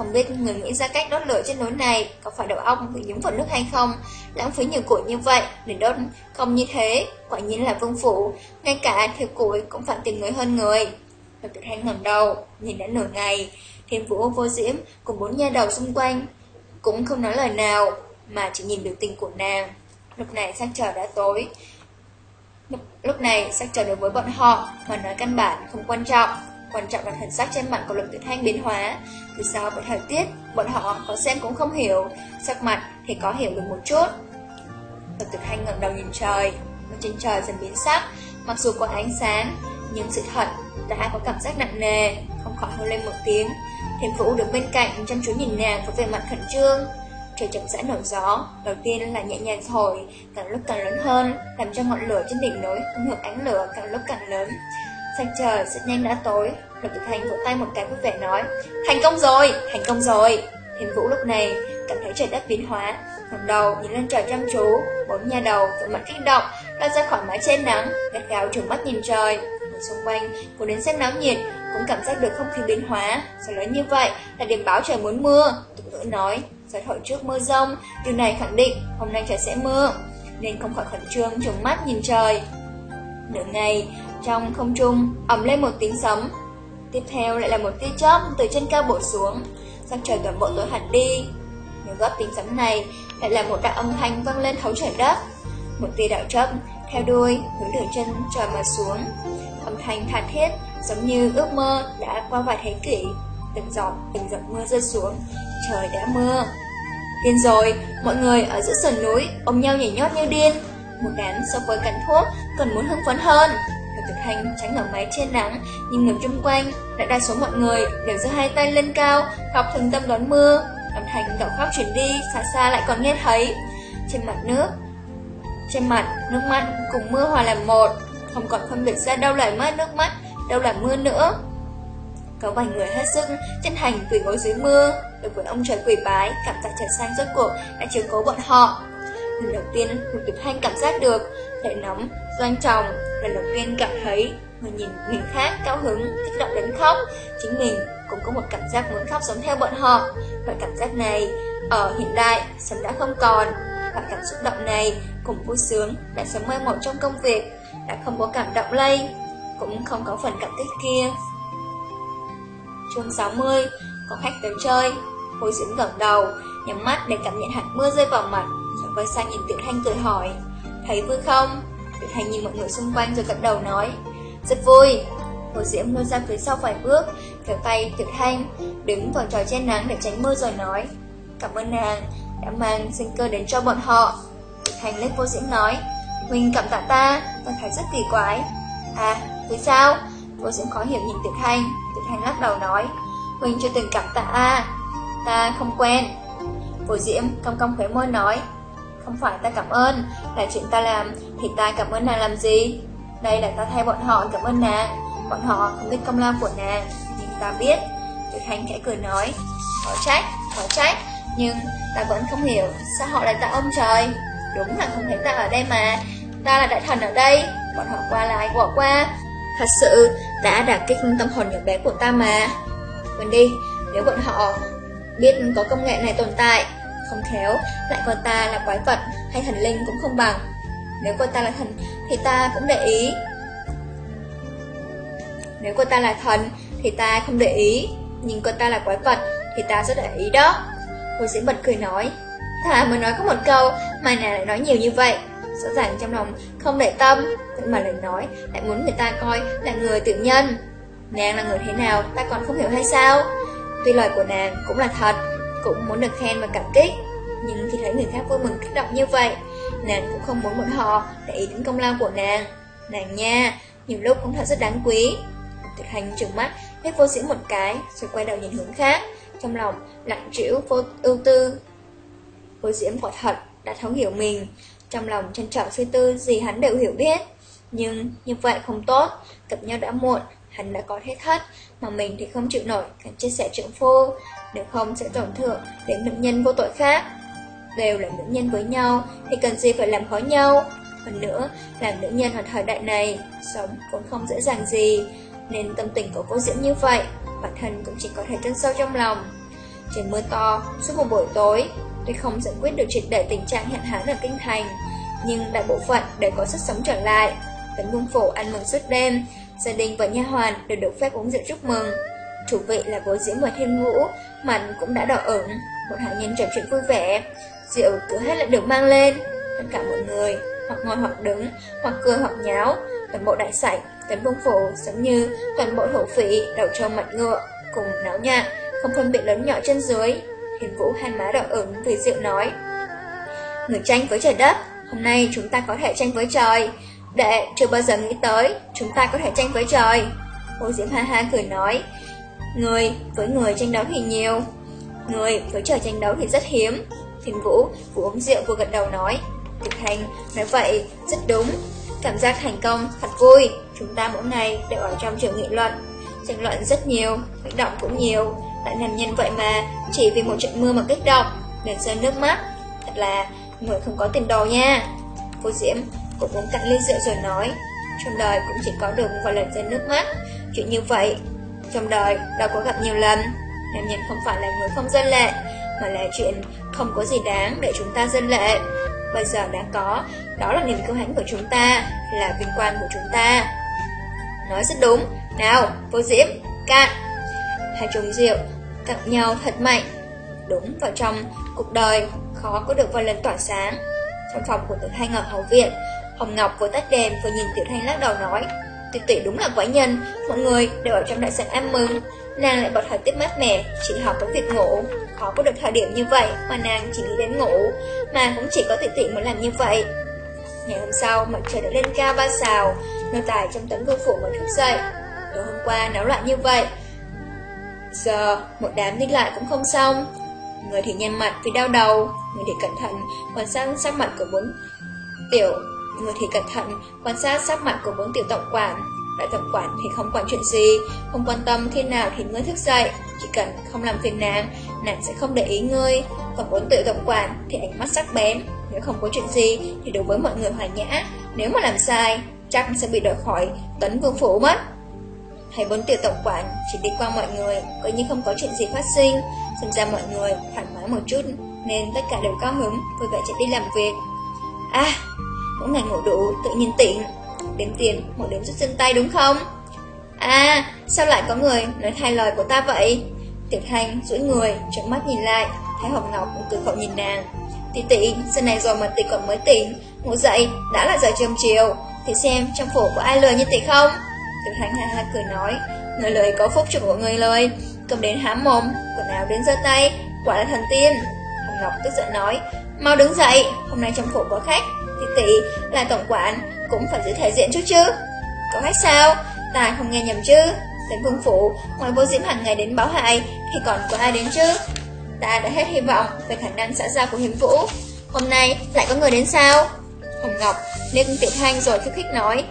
Không biết người nghĩ ra cách đốt lửa trên núi này có phải đầu óc bị nhúng vào nước hay không? Lãng phí nhiều củi như vậy để đốt không như thế, quả nhiên là vương phủ, ngay cả thiêu củi cũng phải tìm người hơn người. Lục Tuyệt Hành ngẩng đầu, nhìn đã nửa ngày, Thiên Vũ vô diễm cùng bốn nha đầu xung quanh cũng không nói lời nào, mà chỉ nhìn biểu tình của nàng. Lúc này sắc trời đã tối. Lúc, lúc này sắc trời đối với bọn họ mà nói căn bản không quan trọng. Quan trọng là thần sắc trên mặt của Lục tử Thanh biến hóa. Từ sau của thời tiết, bọn họ có xem cũng không hiểu, sắc mặt thì có hiểu được một chút. Lục tử Thanh ngẩng đầu nhìn trời, mà trên trời dần biến sắc, mặc dù có ánh sáng, nhưng sự thật đã có cảm giác nặng nề, không khỏi hô lên một tiếng. Thiền Vũ đứng bên cạnh chăm chú nhìn nàng có vẻ mặt khẩn trương. Trời chậm rãi nổi gió, đầu tiên là nhẹ nhàng thổi, càng lúc càng lớn hơn, làm cho ngọn lửa trên đỉnh núi hứng hưởng ánh lửa càng lúc càng lớn. Sắc trời rất nhanh đã tối, Lục Tử Thành vỗ tay một cái vui vẻ nói, thành công rồi, thành công rồi. Thiền Vũ lúc này cảm thấy trời đất biến hóa, ngẩng đầu nhìn lên trời chăm chú, bốn nha đầu vẫn mặt kích động, lao ra khỏi mái trên nắng, gắt gao trừng mắt nhìn trời. Người xung quanh cũng đến xem náo nhiệt, cũng cảm giác được không khí biến hóa. Giờ lớn như vậy là điểm báo trời muốn mưa. Tục ngữ nói, gió thổi trước mưa rông, điều này khẳng định hôm nay trời sẽ mưa, nên không khỏi khẩn trương trừng mắt nhìn trời. Nửa ngày, trong không trung ầm lên một tiếng sấm. Tiếp theo lại là một tia chớp từ trên cao bổ xuống, sắc trời toàn bộ tối hẳn đi. Nếu góp tiếng sấm này lại là một đạo âm thanh vang lên thấu trời đất. Một tia đạo chớp theo đuôi hướng đường chân trời mà xuống. Âm thanh tha thiết giống như ước mơ đã qua vài thế kỷ. Từng giọt, từng giọt mưa rơi xuống, trời đã mưa. Điên rồi, mọi người ở giữa sườn núi ôm nhau nhảy nhót như điên. Một đám so với cắn thuốc còn muốn hưng phấn hơn. Lục thực hành tránh thở máy trên nắng, nhưng người chung quanh, đại đa số mọi người đều giơ hai tay lên cao, khóc thường tâm đón mưa. Âm thanh gạo khóc chuyển đi, xa xa lại còn nghe thấy. Trên mặt nước, trên mặt, nước mắt cùng mưa hòa làm một, không còn phân biệt ra đâu là mắt nước mắt, đâu là mưa nữa. Có vài người hết sức chân thành quỳ gối dưới mưa, được quần ông trời quỳ bái, cảm giác trời sang rốt cuộc đã chiếu cố bọn họ. Lần đầu tiên, một Tuyệt Thanh cảm giác được lệ nóng, doanh tròng, lần đầu tiên cảm thấy người nhìn người khác cao hứng, kích động đến khóc, chính mình cũng có một cảm giác muốn khóc giống theo bọn họ. Loại cảm giác này ở hiện đại sớm đã không còn. Loại cảm xúc động này cùng vui sướng đã sớm mai một trong công việc, đã không có cảm động lây, cũng không có phần cảm kích kia. Chương 60, có khách tới chơi, Hồi dưỡng gần đầu, nhắm mắt để cảm nhận hạt mưa rơi vào mặt, rồi quay sang nhìn Tiểu Thanh cười hỏi, thấy vui không? Việt Hành nhìn mọi người xung quanh rồi gật đầu nói, rất vui. Hồ Diễm lôi ra phía sau vài bước, kéo tay Tiểu Thanh, đứng vào tròi che nắng để tránh mưa rồi nói, cảm ơn nàng, đã mang sinh cơ đến cho bọn họ. Tiểu Thanh lên vô Diễm nói, Huynh cảm tạ ta, ta thấy rất kỳ quái. À, vì sao? Vô Diễm khó hiểu nhìn Tiểu Thanh, Tiểu Thanh lắc đầu nói, Huynh chưa từng cảm tạ à, ta không quen. Vô Diễm cong cong khóe môi nói, không phải ta cảm ơn, là chuyện ta làm, thì ta cảm ơn nàng làm gì? Đây là ta thay bọn họ cảm ơn nàng, bọn họ không biết công lao của nàng, nhưng ta biết. Tuyệt Thanh khẽ cười nói, có trách, có trách, nhưng ta vẫn không hiểu sao họ lại tạ ông trời. Đúng là không thấy ta ở đây mà, ta là đại thần ở đây, bọn họ qua lại bỏ qua. Thật sự đã đả kích tâm hồn nhỏ bé của ta mà. Quên đi, nếu bọn họ biết có công nghệ này tồn tại, không khéo lại coi ta là quái vật hay thần linh cũng không bằng. Nếu cô ta là thần thì ta cũng để ý. Nếu cô ta là thần thì ta không để ý, nhưng cô ta là quái vật thì ta rất để ý đó. Cô sĩ bật cười nói, ta mới nói có một câu mà nàng lại nói nhiều như vậy. Rõ ràng trong lòng không để tâm, vậy mà lại nói lại muốn người ta coi là người tự nhân. Nàng là người thế nào ta còn không hiểu hay sao? Tuy lời của nàng cũng là thật, cũng muốn được khen và cảm kích, nhưng khi thấy người khác vui mừng kích động như vậy, nàng cũng không muốn bọn họ để ý đến công lao của nàng. Nàng nha, nhiều lúc cũng thật rất đáng quý. Tuyệt hành trừng mắt, hết vô diễn một cái, rồi quay đầu nhìn hướng khác, trong lòng lặng trĩu vô ưu tư. Vô diễn quả thật đã thấu hiểu mình, trong lòng trân trọng suy tư gì hắn đều hiểu biết. Nhưng như vậy không tốt, gặp nhau đã muộn, hắn đã có thế thất, mà mình thì không chịu nổi cần chia sẻ trưởng phu, nếu không sẽ tổn thương đến nữ nhân vô tội khác. Đều là nữ nhân với nhau thì cần gì phải làm khó nhau. Hơn nữa, làm nữ nhân ở thời đại này, sống cũng không dễ dàng gì. Nên tâm tình của cô diễm như vậy Bản thân cũng chỉ có thể trân sâu trong lòng Trời mưa to suốt một buổi tối Tuy không giải quyết được triệt để tình trạng hạn hán ở kinh thành Nhưng đại bộ phận đều có sức sống trở lại Tấn vương phủ ăn mừng suốt đêm Gia đình và nha hoàn đều được phép uống rượu chúc mừng Chủ vị là vô diễn và thiên vũ, Mặt cũng đã đỏ ửng, Một hạ nhân trò chuyện vui vẻ. Rượu cứ hết lại được mang lên, Tất cả mọi người hoặc ngồi hoặc đứng, Hoặc cười hoặc nháo. Toàn bộ đại sảnh Tấn vương phủ giống như toàn bộ thổ phỉ Đầu trâu mặt ngựa Cùng náo nhạc, Không phân biệt lớn nhỏ trên dưới. Thiên vũ hai má đỏ ửng vì rượu nói, Người tranh với trời đất, Hôm nay chúng ta có thể tranh với trời. Đệ, chưa bao giờ nghĩ tới, Chúng ta có thể tranh với trời. Ô Diễm ha ha cười nói Người, với người tranh đấu thì nhiều. Người, với trời tranh đấu thì rất hiếm. Thiên Vũ vừa uống rượu vừa gật đầu nói. Thực hành, nói vậy rất đúng. Cảm giác thành công, thật vui. Chúng ta mỗi ngày đều ở trong trường nghị luận. Tranh luận rất nhiều, Kích động cũng nhiều. Lại nam nhân vậy mà, Chỉ vì một trận mưa mà kích động Để rơi nước mắt. Thật là, người không có tiền đồ nha. Cô Diễm cũng uống cạn ly rượu rồi nói. Trong đời cũng chỉ có được vài lần rơi nước mắt. Chuyện như vậy trong đời đâu có gặp nhiều lần. Nam nhân không phải là người không dân lệ Mà là chuyện không có gì đáng để chúng ta dân lệ. Bây giờ đã có Đó là niềm kiêu hãnh của chúng ta Là vinh quang của chúng ta. Nói rất đúng. Nào, vô diễm, cạn. Hai chồng rượu cặn nhau thật mạnh. Đúng vào trong cuộc đời Khó có được vài lần tỏa sáng. Trong phòng của Tử Thanh ở hậu viện Hồng Ngọc vừa tắt đèn vừa nhìn Tiểu Thanh lắc đầu nói Tỷ tỷ đúng là quái nhân. Mọi người đều ở trong đại sảnh ăn mừng. Nàng lại bật thời tiết mát mẻ, Chỉ học với việc ngủ. Khó có được thời điểm như vậy Mà nàng chỉ nghĩ đến ngủ, Mà cũng chỉ có tỷ tỷ mới làm như vậy. Ngày hôm sau, mặt trời đã lên cao ba xào Nô tài trong tấn vương phủ mới thức dậy. Tối hôm qua náo loạn như vậy. Giờ một đám đi lại cũng không xong. Người thì nhăn mặt vì đau đầu, Người thì cẩn thận, quan sát sắc mặt của bốn tiểu Người thì cẩn thận, quan sát sắc mặt của bốn tiểu tổng quản. Đại tổng quản thì không quản chuyện gì, Không quan tâm khi nào thì ngươi thức dậy. Chỉ cần không làm phiền nàng Nàng sẽ không để ý ngươi. Còn bốn tiểu tổng quản thì ánh mắt sắc bén. Nếu không có chuyện gì thì đối với mọi người hòa nhã. Nếu mà làm sai, Chắc sẽ bị đuổi khỏi tấn vương phủ mất. Thấy bốn tiểu tổng quản chỉ đi qua mọi người, Coi như không có chuyện gì phát sinh. Xem ra mọi người thoải mái một chút, Nên tất cả đều cao hứng, Vui vẻ chạy đi làm việc. À Mỗi ngày ngủ đủ, tự nhiên tỉnh. Đếm tiền một đếm rút chân tay, đúng không? À sao lại có người nói thay lời của ta vậy? Tiểu Thanh duỗi người, trợn mắt nhìn lại Thấy Hồng Ngọc cũng cười khẩu nhìn nàng. Tỷ tỷ giờ này rồi mà tỷ còn mới tỉnh, Ngủ dậy đã là giờ trưa chiều. Thì xem trong phủ có ai lừa như tỷ không? Tiểu Thanh ha ha cười nói, Người lời có phúc cho của người lời. Cầm đến hám mồm, Quần áo đến giơ tay, Quả là thần tiên. Hồng Ngọc tức giận nói, Mau đứng dậy, Hôm nay trong phủ có khách. Tỷ tỷ là tổng quản Cũng phải giữ thể diện chút chứ. Có khách sao? Ta không nghe nhầm chứ. Đến vương phủ, Ngoài vô diễm hàng ngày đến báo hại, Thì còn có ai đến chứ? Ta đã hết hy vọng Về khả năng xã giao của hiếm vũ. Hôm nay lại có người đến sao? Hồng Ngọc liếc Tiểu Thanh rồi khích khích nói.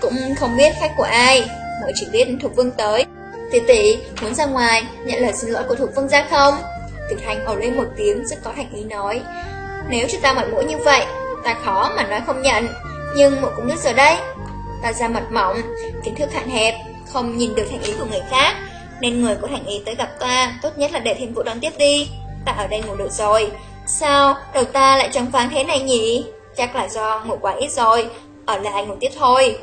Cũng không biết khách của ai mỗi chỉ biết thuộc vương tới. Tỷ tỷ muốn ra ngoài Nhận lời xin lỗi của thuộc vương ra không? Tiểu Thanh ồ lên một tiếng, rất có thành ý nói. Nếu cho ta mặt mũi như vậy Ta khó mà nói không nhận, Nhưng một cũng biết rồi đây Ta ra mật mỏng, Kiến thức hạn hẹp, Không nhìn được thành ý của người khác, Nên người có thành ý tới gặp ta, Tốt nhất là để thêm vụ đón tiếp đi. Ta ở đây ngủ được rồi, Sao đầu ta lại trống váng thế này nhỉ? Chắc là do ngủ quá ít rồi, Ở lại ngủ tiếp thôi.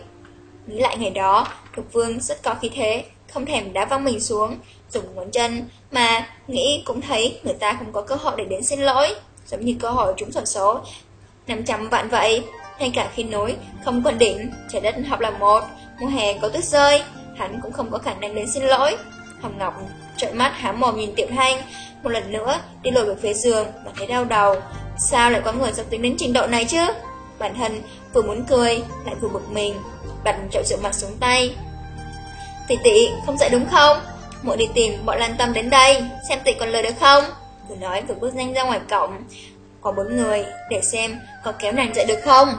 Nghĩ lại ngày đó Thục vương rất có khí thế, Không thèm đá văng mình xuống, Dùng ngón chân, Mà nghĩ cũng thấy người ta không có cơ hội để đến xin lỗi, Giống như cơ hội trúng sổ số 500 vạn vậy Ngay cả khi nối, không còn đỉnh, Trái đất học là một. Mùa hè có tuyết rơi, Hắn cũng không có khả năng đến xin lỗi. Hồng Ngọc trợn mắt há mồm nhìn Tiểu Thanh. Một lần nữa, đi lùi về phía giường Và thấy đau đầu. Sao lại có người dọc tính đến trình độ này chứ? Bản thân vừa muốn cười, Lại vừa bực mình Bạn chậu rượu mặt xuống tay. Tỷ tỷ, không dậy đúng không? Muội đi tìm bọn lan tâm đến đây, Xem tỷ còn lời được không? Vừa nói, vừa bước nhanh ra ngoài cổng có bốn người để xem có kéo nàng dậy được không.